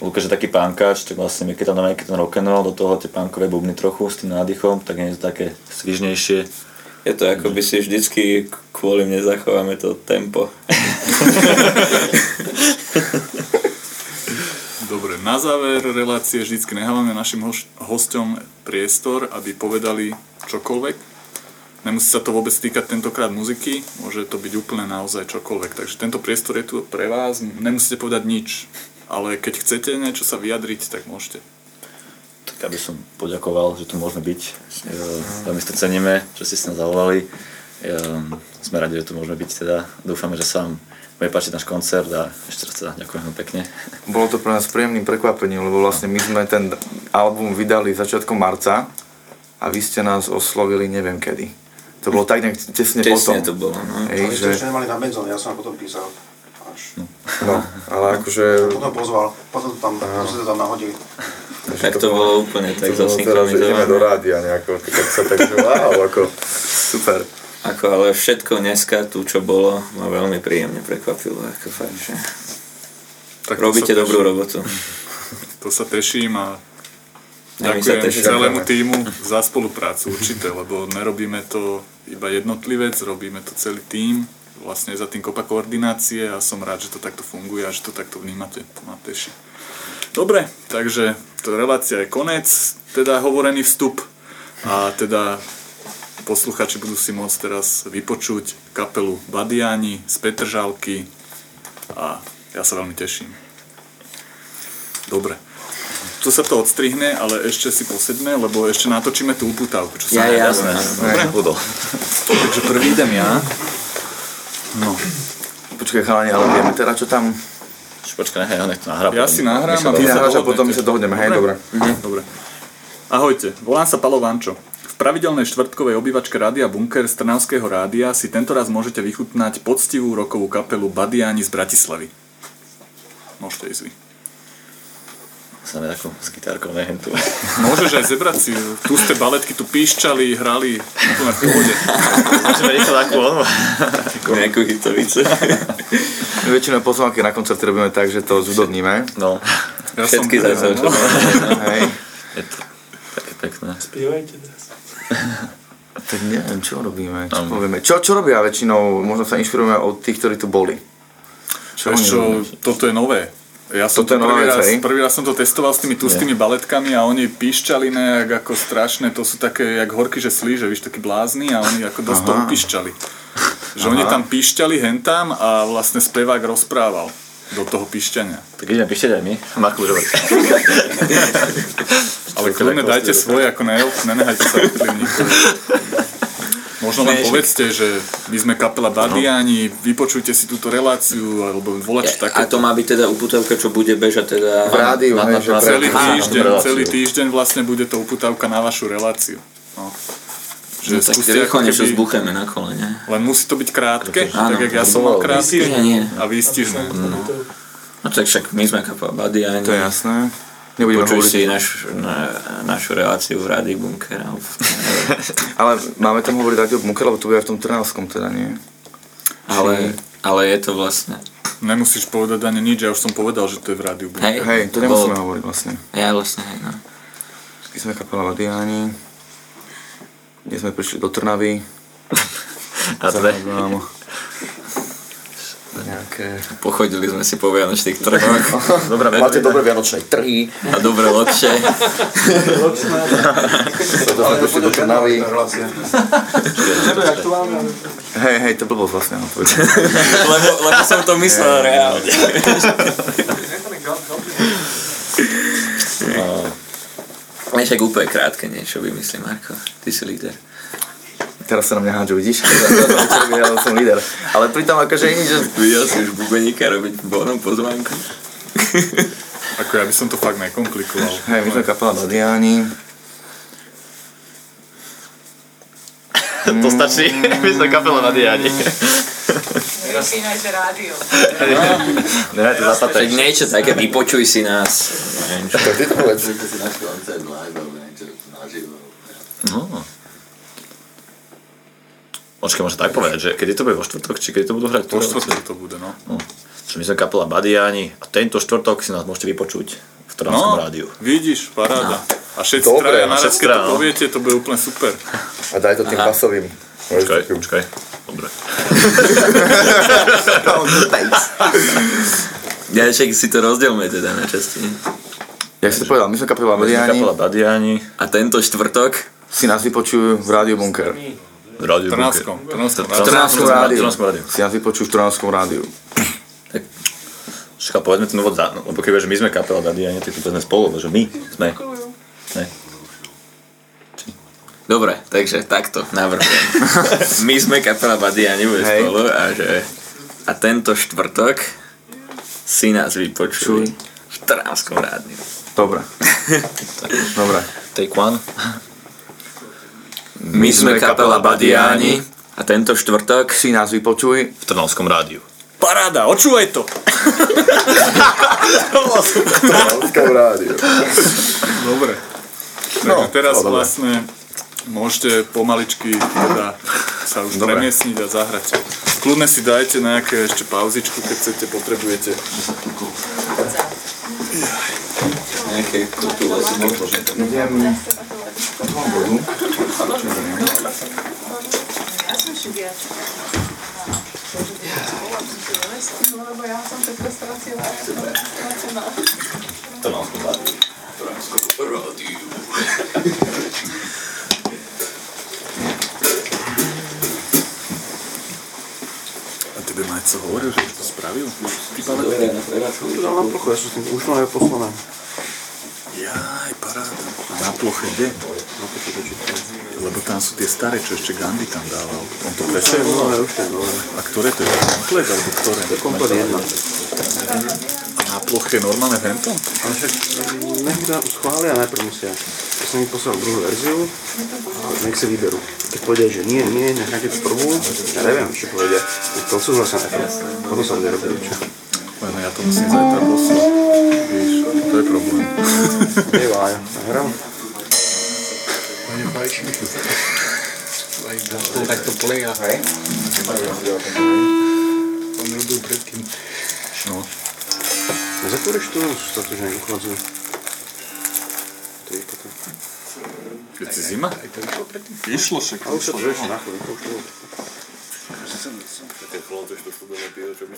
Lukáš je taký pánkač, tak vlastne my keď tam dáme nejaký ten rock'n'roll, do toho tie pánkové bubny trochu s tým nádychom, tak je to také svižnejšie. Je to ako by si vždycky kvôli mne zachováme to tempo. Na záver relácie vždycky nehávame našim hosťom priestor, aby povedali čokoľvek. Nemusí sa to vôbec týkať tentokrát muziky, môže to byť úplne naozaj čokoľvek. Takže tento priestor je tu pre vás, nemusíte povedať nič. Ale keď chcete niečo sa vyjadriť, tak môžete. Tak aby som poďakoval, že tu môžeme byť. E, Veľmi to ceníme, že ste sa zavolali. E, Sme radi, že tu môžeme byť teda. Dúfame, že sa vám bude páčiť náš koncert a ešte raz teda ďakujem pekne. Bolo to pre nás príjemným prekvapením, lebo vlastne my sme ten album vydali začiatkom marca a vy ste nás oslovili neviem kedy. To bolo tak nejak tesne, potom. Tesne to bolo, no. Ale že, to ešte nemali na benzón, ja som potom písal. Až. no, ale akože... Potom pozval, potom to tam, to si to tam nahodili. Tak to bolo úplne tak to bolo teraz, že ideme do zasynchronizované. rádia nejako, tak sa takže wow, ako super. Ako, ale všetko dneska tu, čo bolo, ma veľmi príjemne prekvapilo. Ako fakt, že Tak robíte dobrú teším. robotu. To sa teším a ďakujem celému týmu za spoluprácu určite, lebo nerobíme to iba jednotlivec, robíme to celý tým. vlastne za tým kopa koordinácie a som rád, že to takto funguje a že to takto vnímate. To ma teší. Dobre, takže to relácia je konec, teda hovorený vstup a teda posluchači budú si môcť teraz vypočuť kapelu Badiani z Petržalky a ja sa veľmi teším. Dobre. Tu sa to odstrihne, ale ešte si posedme, lebo ešte natočíme tú uputávku, čo sa Ja, nedá. jasné. Dobre? Budol. Takže prvý idem ja. No. Počkaj chalani, ale vieme teda čo tam... Počkaj, nechaj, nech to nahrá. Ja si nahrám a Ty sa nahráš a potom my sa dohodneme, hej, dobre. Mhm. Dobre. Ahojte, volám sa Palo Vančo. Pravidelnej štvrtkovej obývačke Rádia Bunker z Trnavského rádia si tentoraz môžete vychutnať poctivú rokovú kapelu Badiani z Bratislavy. Môžete ísť vy. Sa ako s gitárkou nehem tu. Môžeš aj zebrať si, tu ste baletky, tu píšťali, hrali, úplne v pohode. Môžeme rýchlo takú onu. Nejakú hitovicu. My väčšinou pozvánky na koncert robíme tak, že to zúdobníme. No, Ja Všetky som, zase. čo? Hej. je to také pekné. Spievajte teraz. Tak neviem, čo robíme, čo Áno. povieme. Čo, čo robia väčšinou? Možno sa inšpirujeme od tých, ktorí tu boli. Čo čo, toto je nové. Ja som Toto to prvý, raz, hej? prvý raz som to testoval s tými tustými baletkami a oni píšťali nejak ako strašné, to sú také jak horky, že slíže, víš, takí blázni a oni ako dosť to Aha. upíšťali. Že oni tam píšťali hentam a vlastne spevák rozprával do toho píšťania. Tak ideme píšťať aj my. Marku, že Ale kľudne dajte svoje, ako ne, nenehajte sa ovplyvniť. Možno len povedzte, že my sme kapela Badiani, vypočujte si túto reláciu, alebo volač A také. to má byť teda uputavka, čo bude bežať teda... V rádiu, Na- na-. Celý týždeň, celý týždeň vlastne bude to uputávka na vašu reláciu. No. Že No, tak skúste rýchlo niečo keby- zbucheme na kole, nie? Len musí to byť krátke, Áno. tak jak ja som mal krátke nie. a výstižné. No tak však my sme kapela Buddy a To je jasné. Nebudeme Počuj hovoriť. si naš, na, našu reláciu v Rádiu Bunker. Ale máme tam hovoriť radio bunker, lebo to bude aj v tom Trnavskom teda, nie? Ale, ale je to vlastne... Nemusíš povedať ani nič, ja už som povedal, že to je v rádiu. Hej, Hej, to nemusíme hovoriť vlastne. Ja vlastne, hej, no. My sme kapela Vadiani. Dnes sme prišli do Trnavy. A teda, Zahrám nejaké... Pochodili sme si po Vianočných trhoch dobrá. Máte dobré vianočné trhy. a lokše. Toto sme prišli do Trnavy. To Hej, hej, to blbosť vlastne. no, to lebo, lebo som to myslel reálne. Vieš, ak úplne krátke niečo vymyslí, Marko. Ty si líder. Teraz sa na mňa hádžu, vidíš? Ja som líder. Ale pritom akože nič, že... Videl si už bubeníka robiť bonom pozvánku? Ako ja by som to fakt nekomplikoval. Hej, my sme kapela Vadiani. To stačí. My sme kapela na Diani. Vypínajte rádio. Tak zapaté. niečo také, vypočuj si nás. Čo. Tak ty to povedz. No. Počkaj, môžem tak povedať, že kedy to bude vo štvrtok, či kedy to budú hrať? Po štvrtok to bude, no. No. Že my sme kapela Badiani a tento štvrtok si nás môžete vypočuť v Trnavskom No, rádiu. vidíš, paráda. A všetci Dobre, traja a naraz, keď to no. poviete, to bude úplne super. A daj to tým pasovým. Počkaj, počkaj. Dobre. Ja však si to rozdielme teda na časti. Jak si to povedal, my sme kapela Vadiani. kapela Badiani A tento štvrtok Si nás vypočujú v rádiu Bunker. v rádiu Trnavskom. Bunker. Trnavskom. Trnavskom rádiu. rádiu. Trnavskom rádiu. Si nás vypočujú v Trnavskom rádiu. Však povedzme ten úvod za, no, lebo keď my sme kapela Badiani, tak to povedzme spolu, že my sme. Ne. Dobre, takže takto navrhujem. My sme kapela Badiani bude Hej. spolu a že a tento štvrtok si nás vypočuj v Trnavskom rádiu. Dobre. Dobre. Take one. My sme kapela Badiani a tento štvrtok Si nás vypočuj. V Trnavskom rádiu. Paráda, očúvaj to! V Trnavskom rádiu. Dobre. No, teraz no, dobre. vlastne môžete pomaličky teda sa už Dobre. premiesniť a zahrať. Kľudne si dajte nejaké ešte pauzičku, keď chcete, potrebujete. nejaké kotulosy Idem... Mám vodu. Ja som si viac. som, lebo ja som všetko stratila. Ja som stratená. To mám skúpať. A Majco hovoril, že to spravil? Ty Pavel? To dal na plochu, ja som s tým už mám aj poslané. Jaj, paráda. Na ploche kde? Na ploche to. Lebo tam sú tie staré, čo ešte Gandhi tam dával. On to To je nové, už to je nové. A ktoré to je? Komplet alebo ktoré? Komplet jedna. A na ploche normálne ventom? Ale však mm, nech mi to schvália najprv musia. Ja som im poslal druhú verziu a nech si vyberú. Keď povedia, že nie, nie, nech nájdete prvú, ja neviem, čo povedia. Tak to súhlasia najprv. Potom sa bude robiť čo. Len ja to musím zajtra poslať. Víš, to je problém. Hej, Vájo, hral. Pane fajči. To takto play a on robil predtým. No, Nezatvoríš to, už sa to, že neuchádzajú. Keď si zima? Aj to išlo predtým? Išlo však. A už sa to ešte na chvíľu, už to Také chlapce, što studené pivo, čo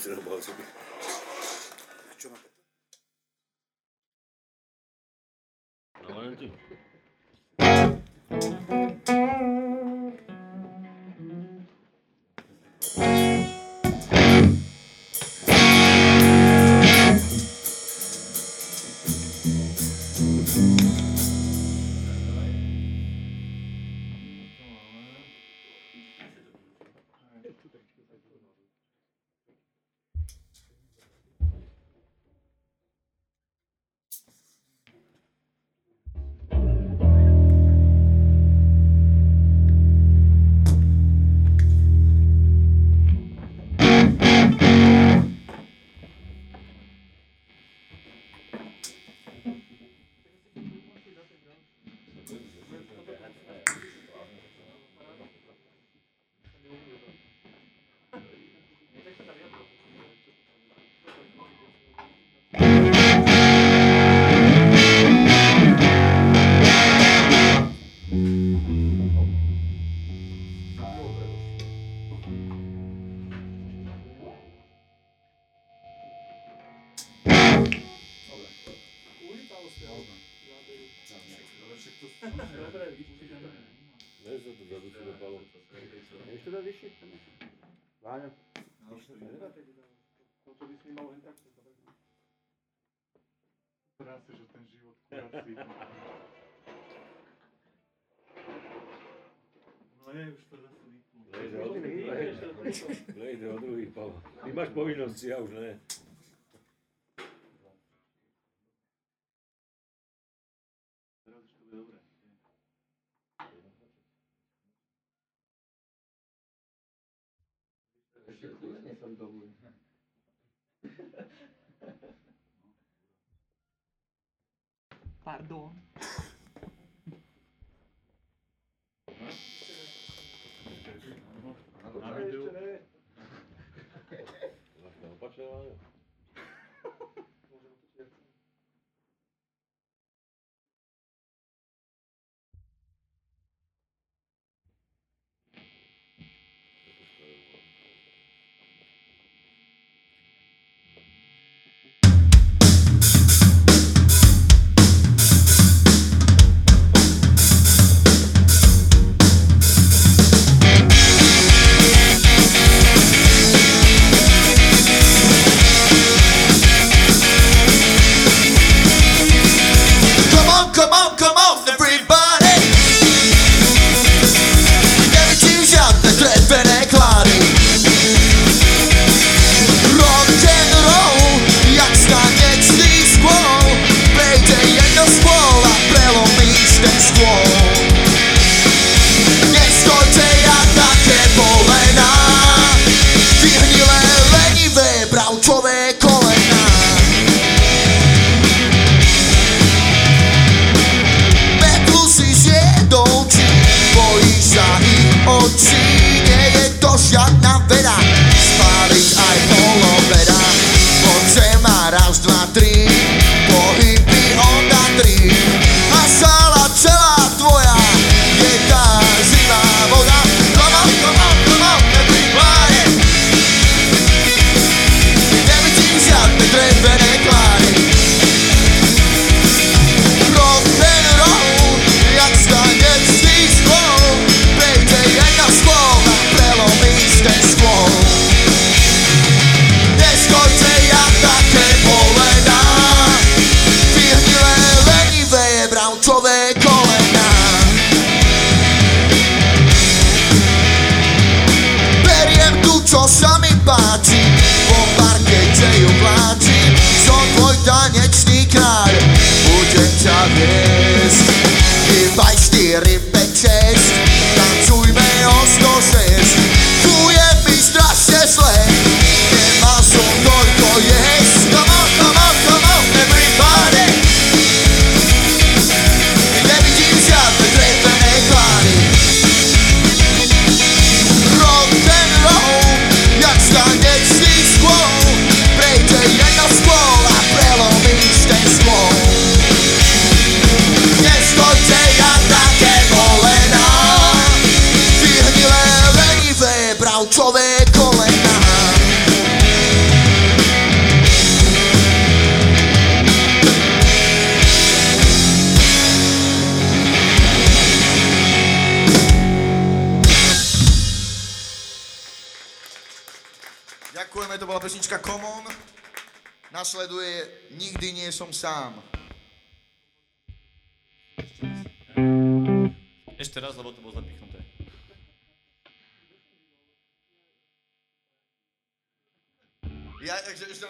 nego što nas niko. Glede, palo. Imaš povinost, ja už ne.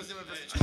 Takže ešte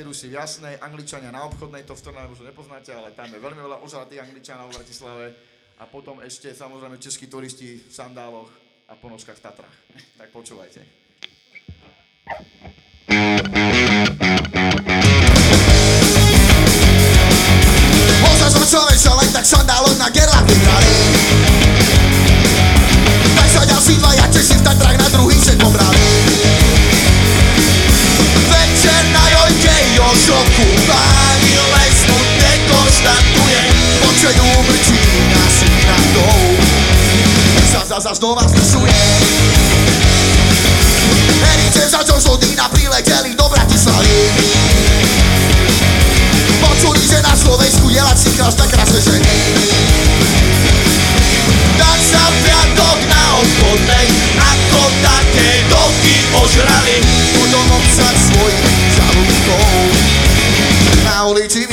Poliaci, Rusi v Jasnej, Angličania na obchodnej, to v Trnave možno nepoznáte, ale tam je veľmi veľa ožratých Angličanov v Bratislave. A potom ešte samozrejme českí turisti v sandáloch a ponožkách v Tatrách. Tak počúvajte. Možno som človek, čo len tak sandáloch na gerlach vybrali. Tak sa ďalší dvaja Češi v Tatrách na druhý set pobrali. Páni les smutne konštatuje Počejú mrčí našich radov Sa zasa znova zvyšuje. Herice za Jožodína prileteli do Bratislavy. Počuli, že na Slovensku je lací krásna krásne ženy. Tak sa piatok na obchodnej Ako také doky ožrali. Potom obsah svojich Na ulici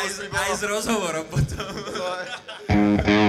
ale aj, s- aj s rozhovorom potom.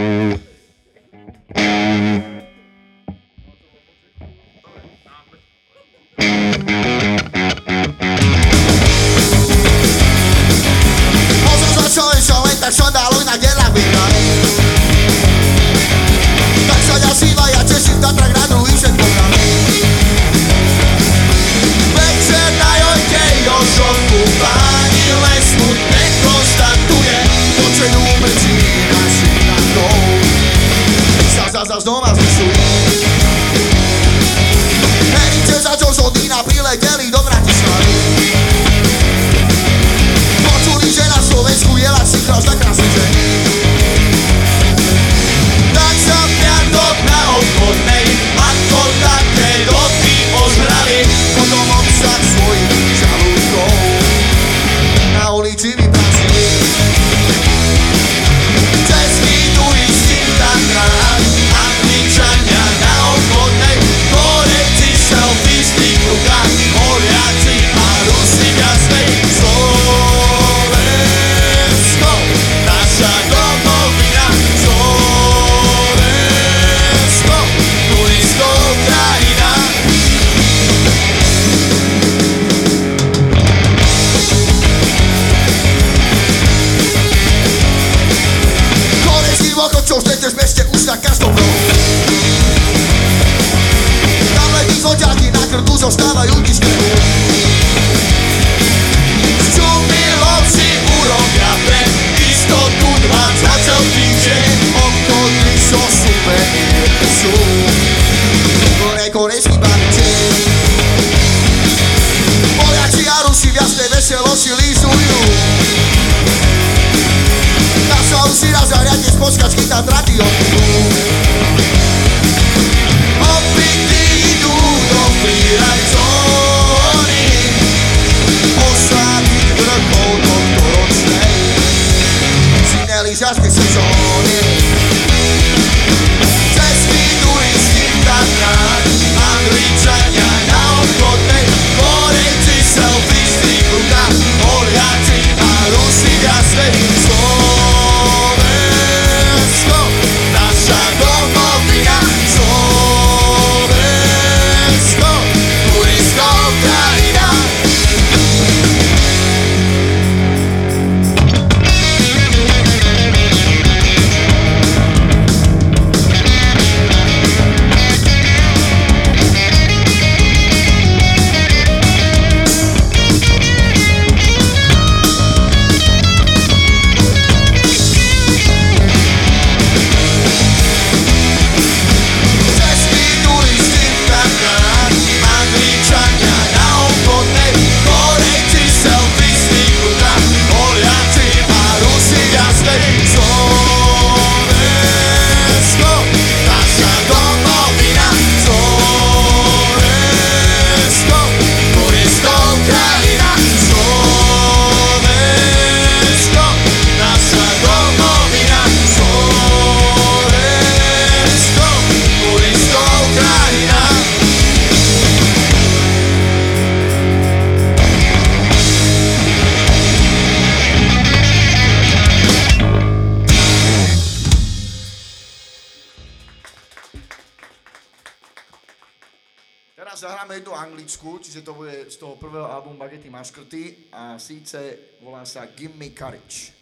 síce volá sa Give Me Courage.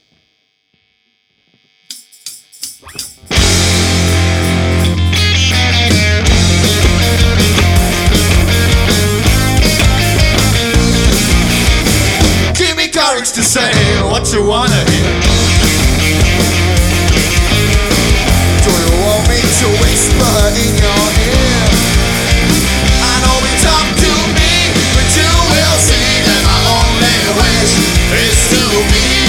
Give me courage to say what you wanna hear. Do you want me to whisper in your ear? It's to be.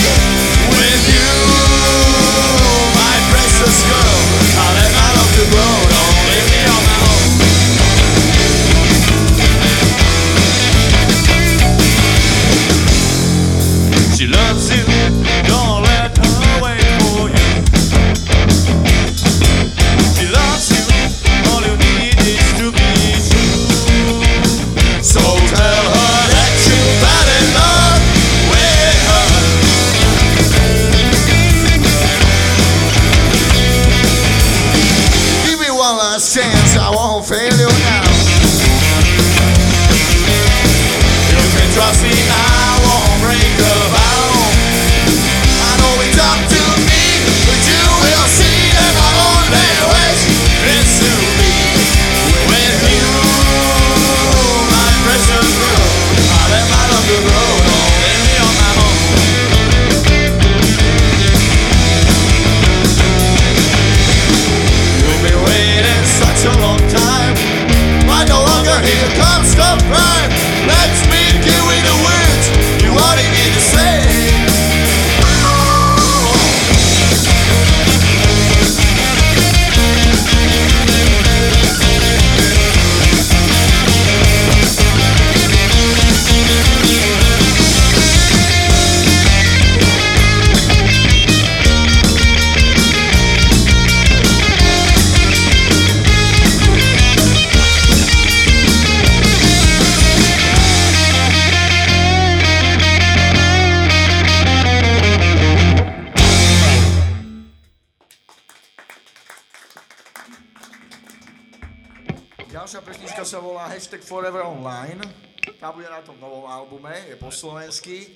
bude na tom novom albume, je po slovensky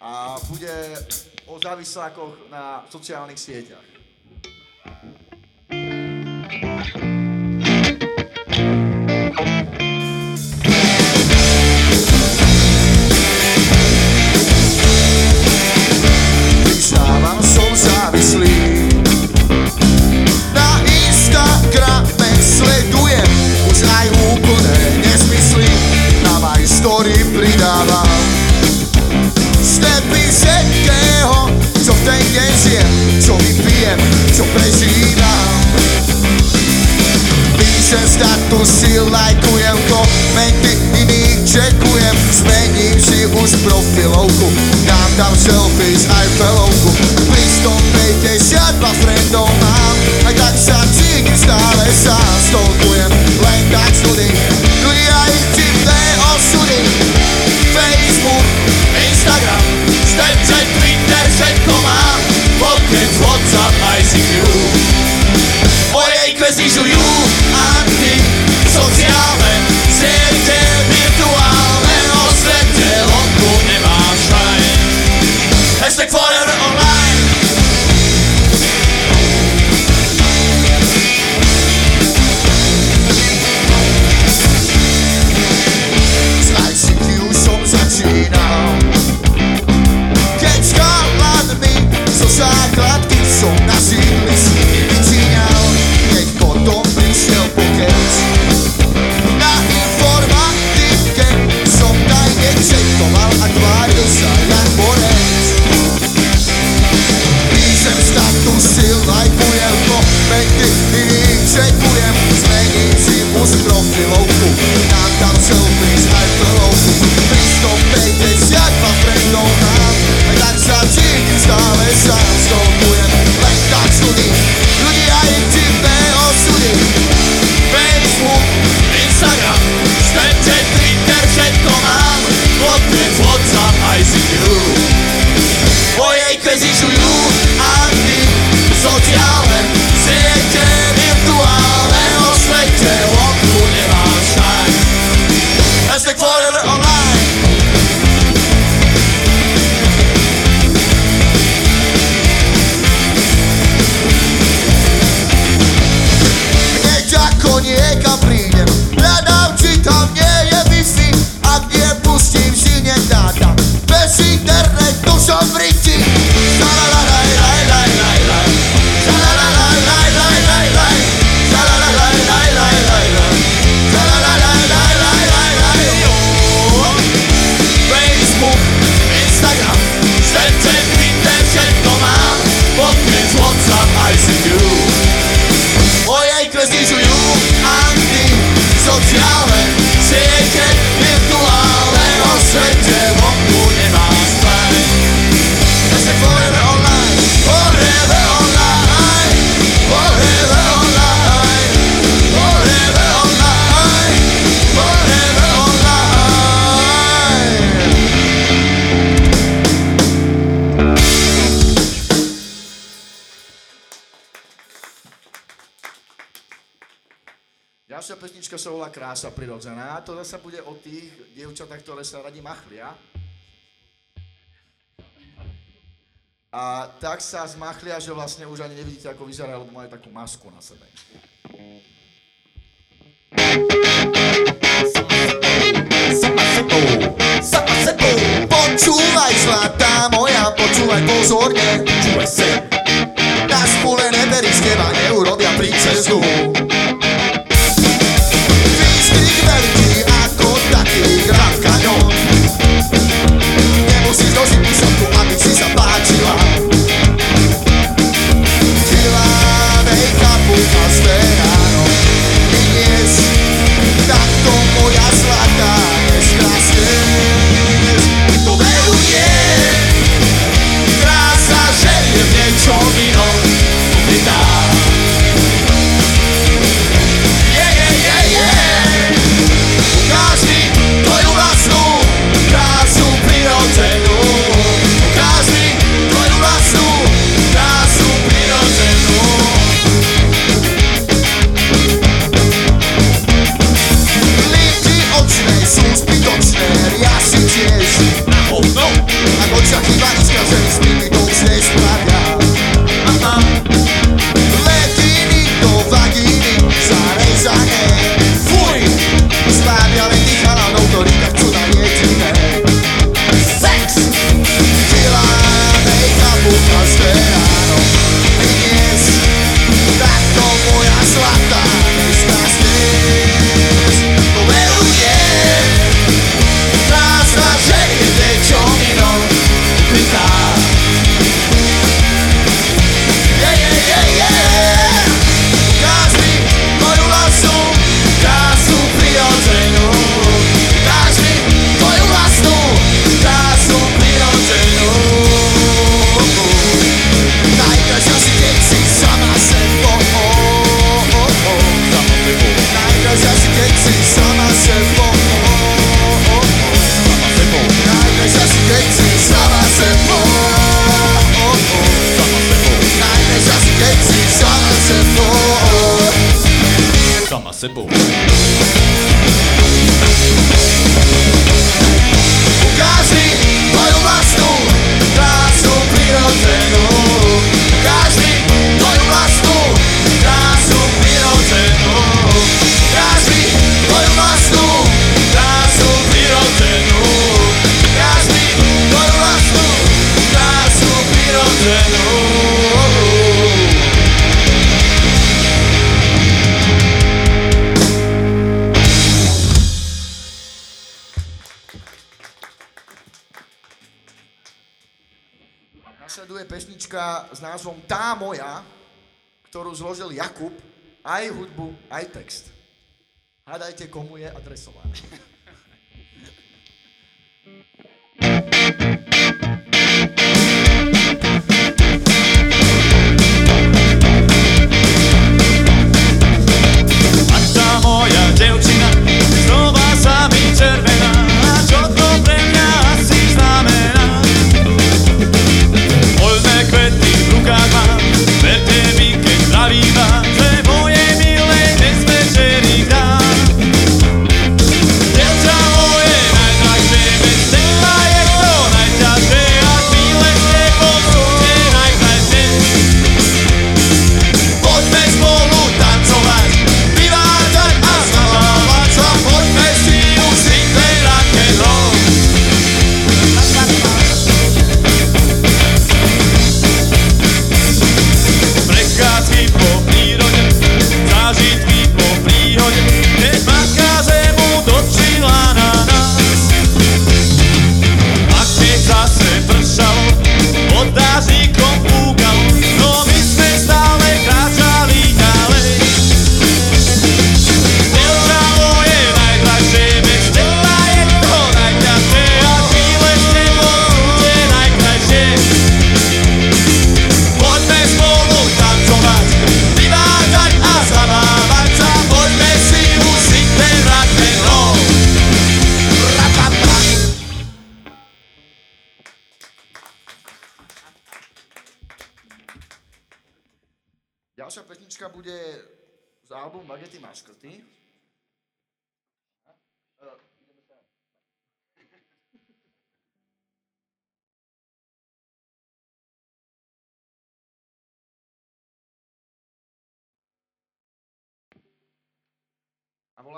a bude o závislákoch na sociálnych sieťach. thank you ktorý pridáva. Slepý všetkého, čo v ten deň zjem Čo vypijem, čo prežívam. Píšem statusy, lajkujem komenty iných čekujem. Zmením si už profilovku Dám tam selfie s Eiffelovku. Pri 152 friendov mám Aj tak sa cítim stále sám. Stolkujem len tak study Kliaj ti ten všudy Facebook, Instagram, Snapchat, Twitter, všetko má. Pocket, Whatsapp, ICQ O jej kvesi žujú anti sociálne siete stop. zmachli a že vlastne už ani nevidíte, ako vyzerá, lebo mali takú masku na sebe. Sama sebou, sama sebou, počúvaj zlatá moja, počúvaj pozorne, počúvaj sem. aj text. Hádajte, komu je adresovaný.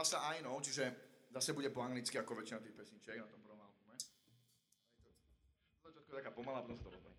volá sa I Know, čiže zase bude po anglicky ako väčšina tých pesničiek na tom prvom albume. Začiatko taká pomalá, potom sa to pomalá.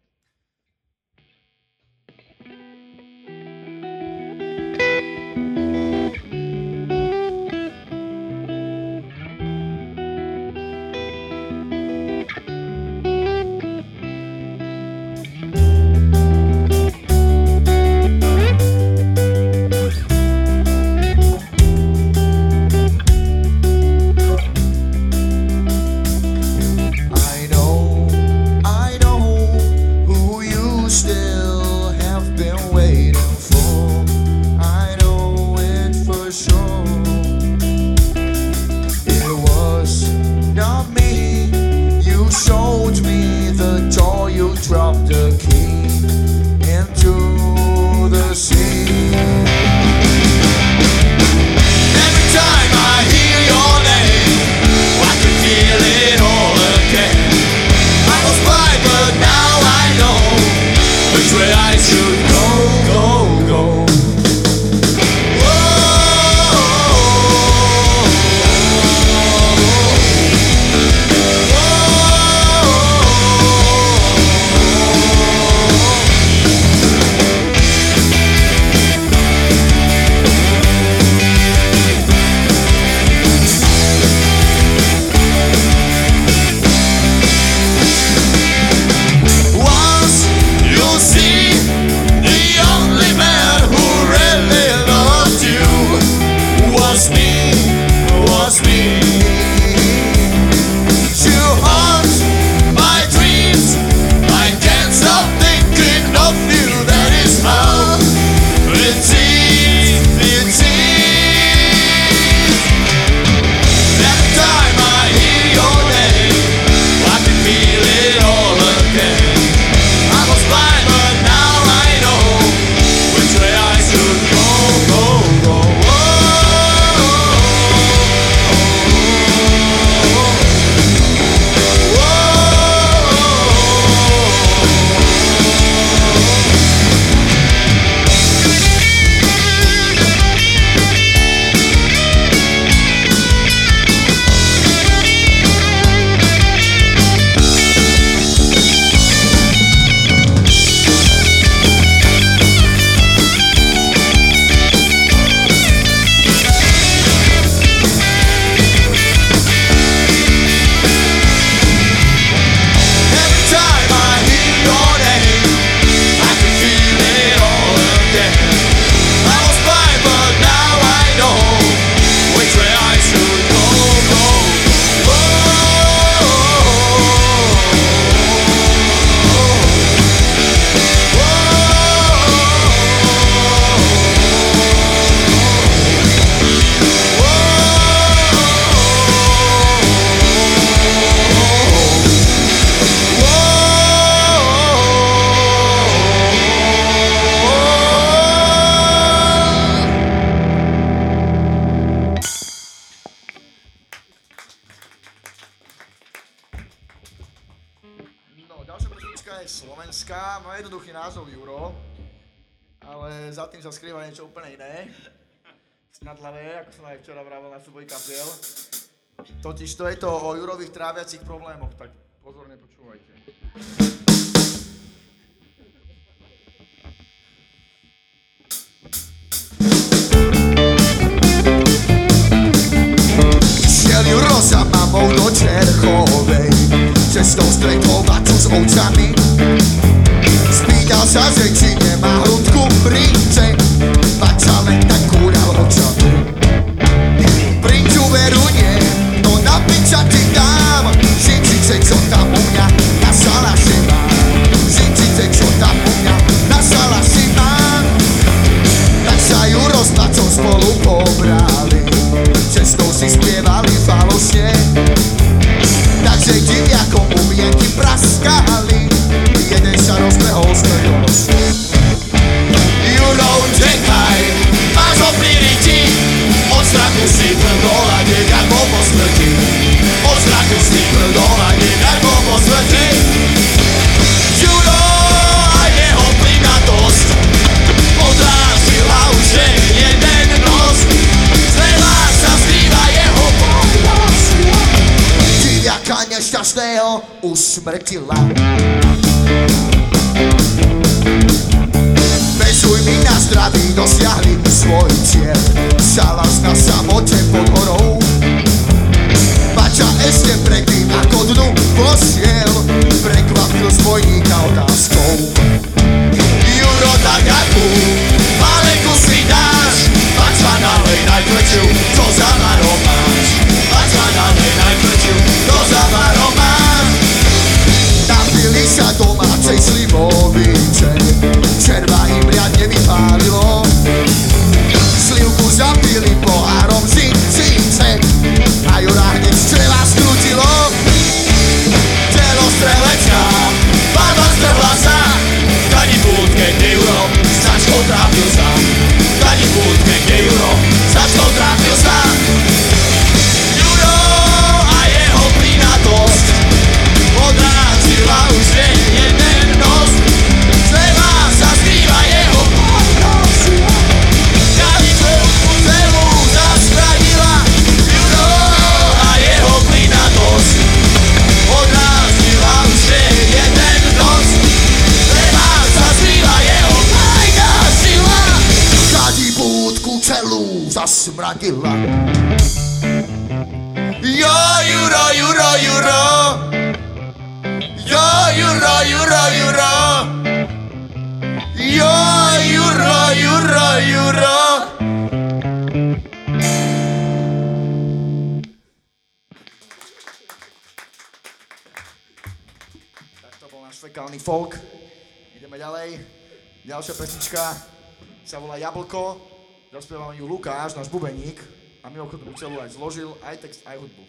jablko, zaspieval ju Lukáš, náš bubeník, a mimochodom celú aj zložil, aj text, aj hudbu.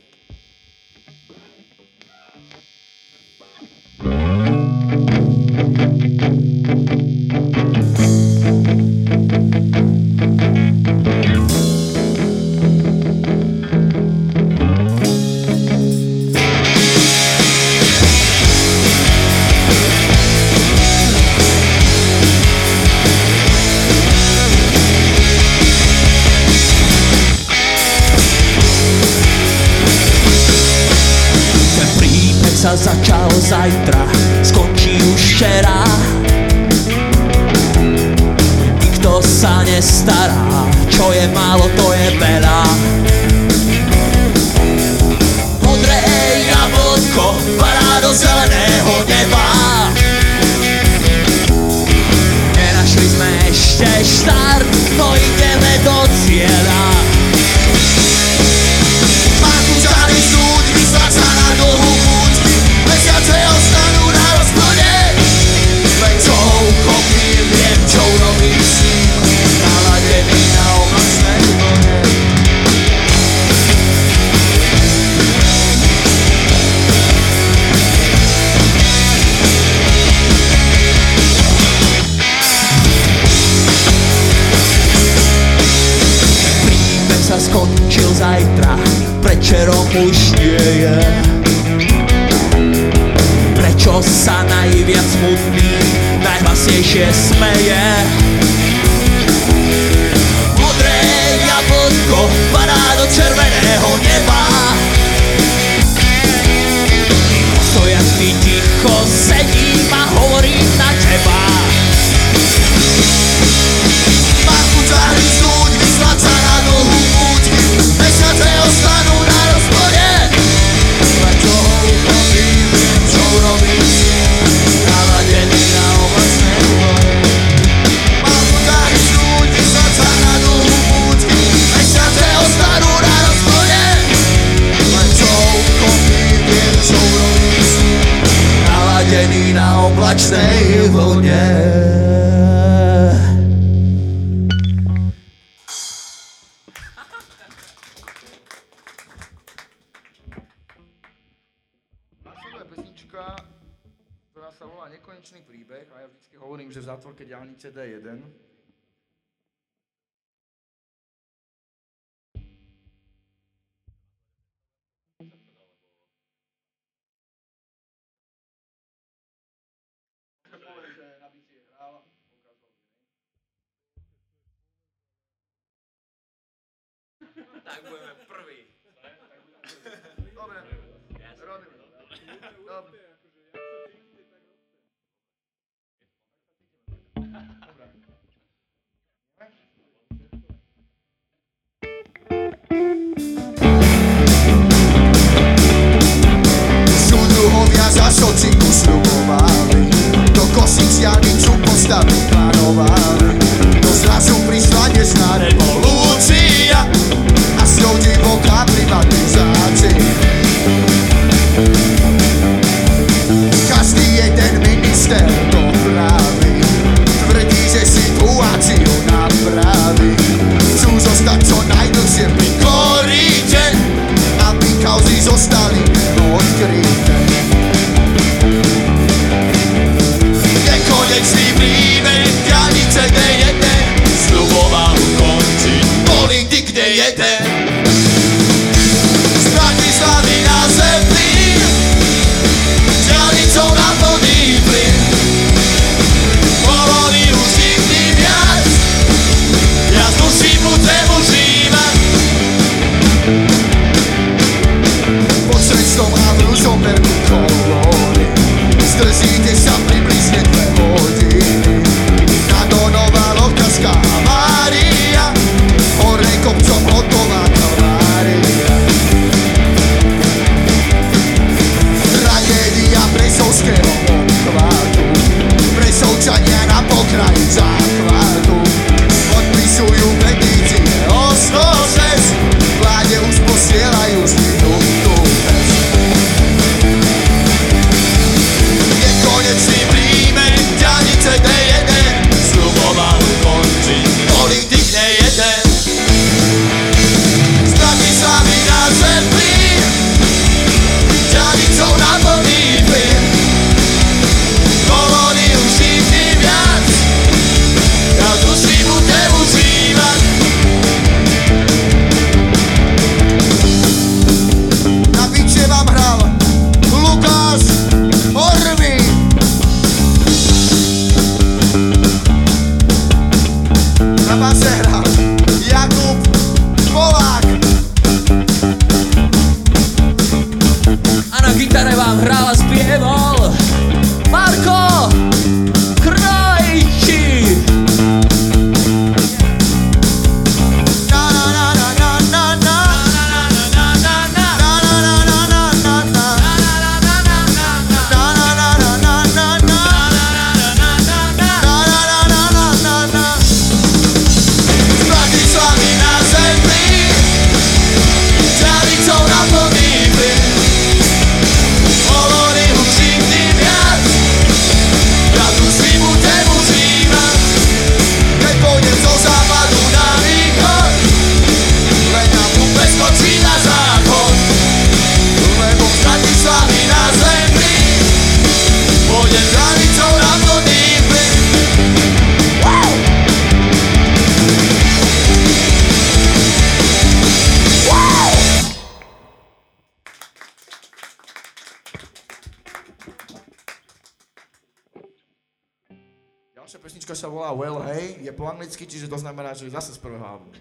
volá Well Hey, je po anglicky, čiže to znamená, že je zase z prvého albumu.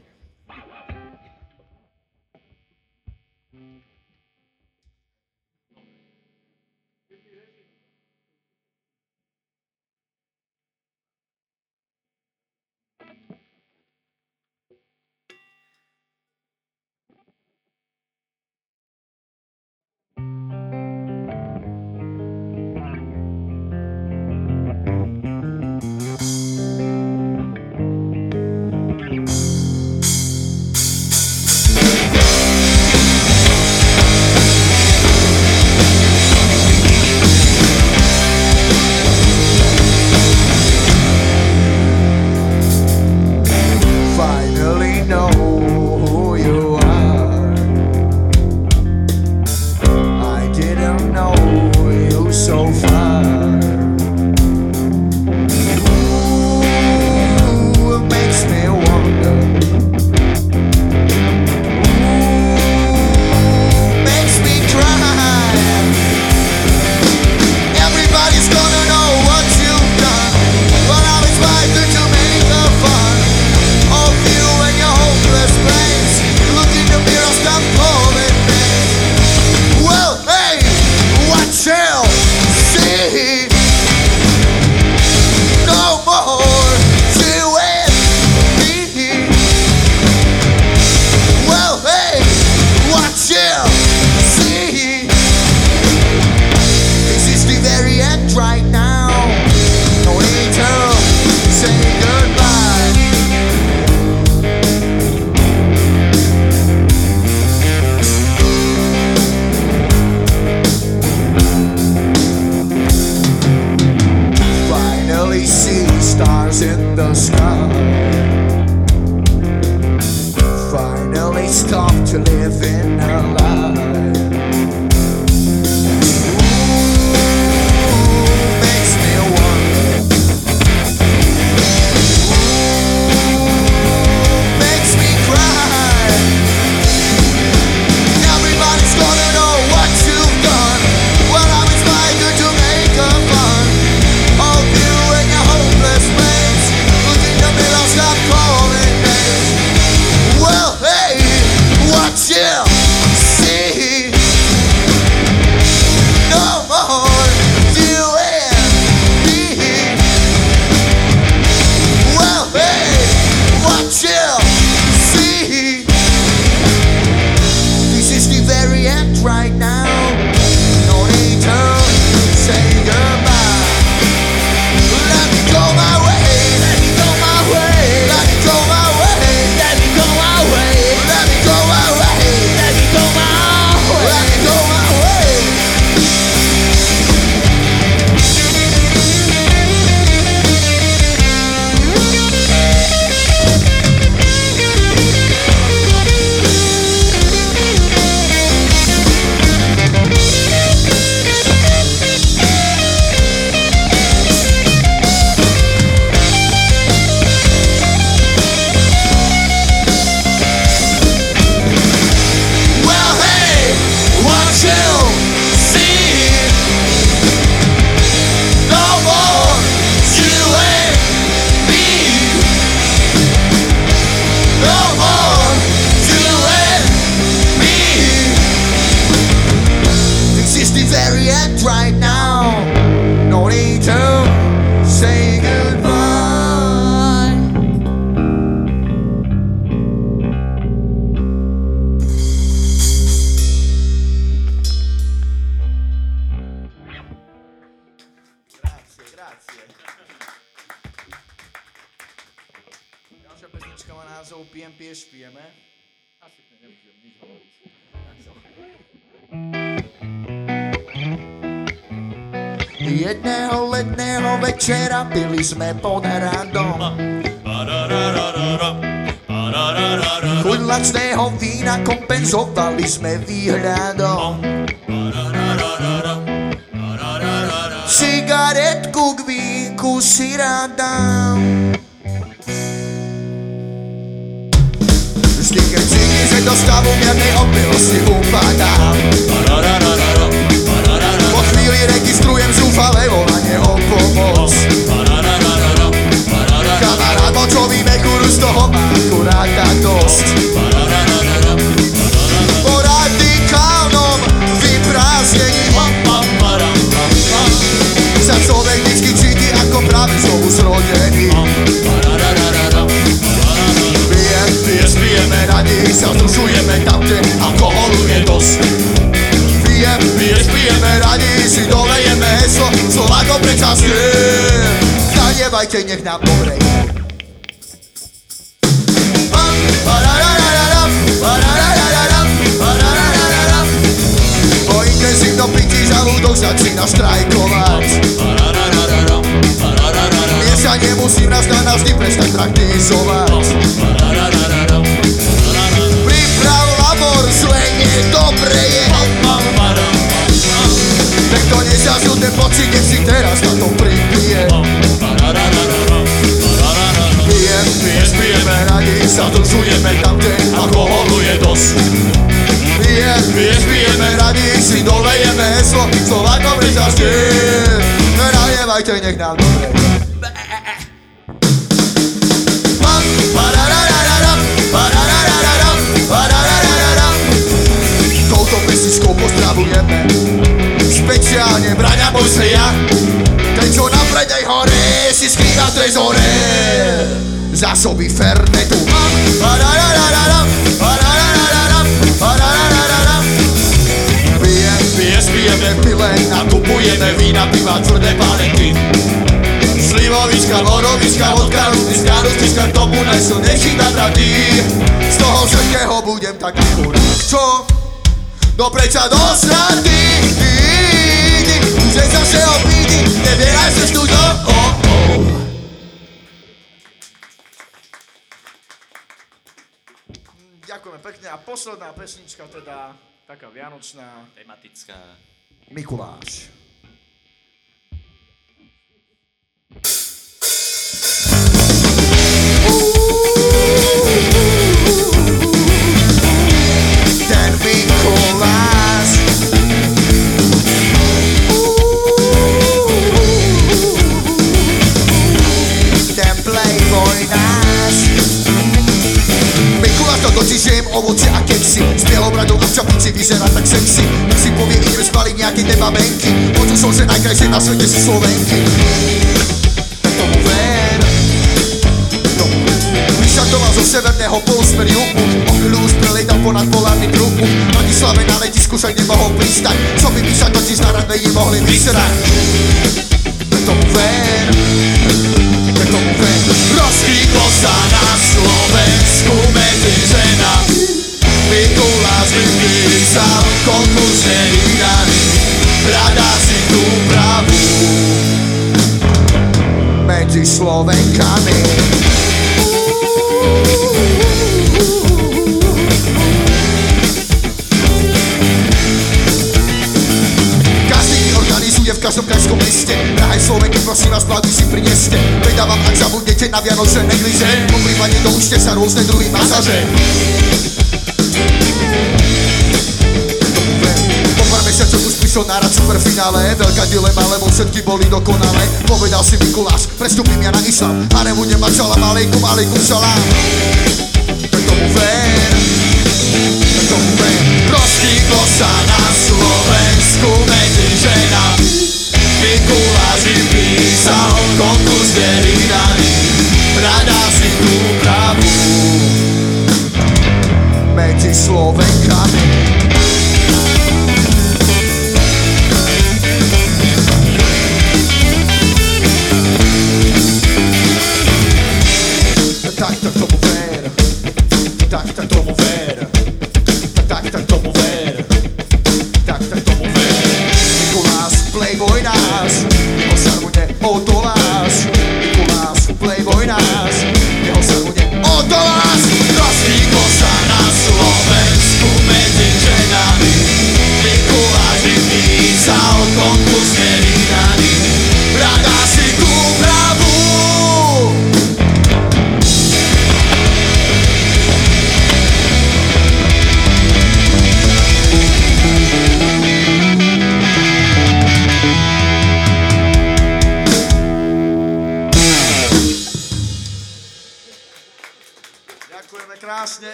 Pijem, pijem, pijeme, na sa združujeme tam, alkoholu je dosť. Pijem, pijem, pijeme, si dolejeme heslo Slovákom predčasne Nalievajte, nech nám dobre Po intenzívnom pití žalúdok začína štrajkovať sa nemusím raz na navždy prestať praktizovať. Priprav labor, zle nie, dobre je. Ten, kto nezažil ten pocit, nech si teraz na to pripije. Pijem, piješ, pijeme radi, sa združujeme tam, kde alkoholu je dosť. Pijem, piješ, pijeme radi, si dolejeme heslo, Slovákom režažde Nalievajte, nech nám dobre Touto pesničkou pozdravujeme Špeciálne Braňa Mojseja Ten, čo na predej hore si skrýva trezore Zásoby Fernetu. Pijem, piješ, pijeme pile Nakupujeme vína, piva, tvrdé pálenky Slivovička, borovička, vodka, rustička, rustička, k tomu najsilnejší nadrady Z toho všetkého budem tak akurát Čo? No preča dosratý Že sa se opídi, nevieraj sa študo oh, oh. Ďakujeme pekne a posledná pesnička teda taká vianočná Tematická. Mikuláš. Točí, že jem ovoce a keksy. S bielobradou a v čapici vyzerá tak sexy Tak si povie, ideme spaliť nejaké nebabenky Počul som, že najkrajšie na svete sú Slovenky. Tak tomu ver. Tomu ver. Vyšartoval zo severného polosmer juhu O chvíľu už prelietal ponad polárny kruhu V Bratislave na letisku však nemohol pristať. Co by by sa totiž na ranve nemohli vysrať Tak tomu ver Ver Rozkýklo sa na Slovensku medzi žena Mikuláš vypísal konkursne vydaný Hľadá si tú pravú Medzi Slovenkami každom krajskom meste. Je Slovenky, prosím vás, plátky si prineste. Predávam, ak zabudnete na Vianoce negliže. Po prípade doučte sa rôzne druhy masaže mesiacoch už prišiel nárad superfinále Veľká dilema, lebo všetky boli dokonalé. Povedal si Mikuláš, prestupím ja na islám. A nebudem mať šalam, alejkum, alejkum, šalám. Tak tomu ver Ver Rozkýklo sa na Slovensku medzi ženami. Mikuláš vypísal konkurs vydaný Hľadá si tú pravú. Medzi Slovenkami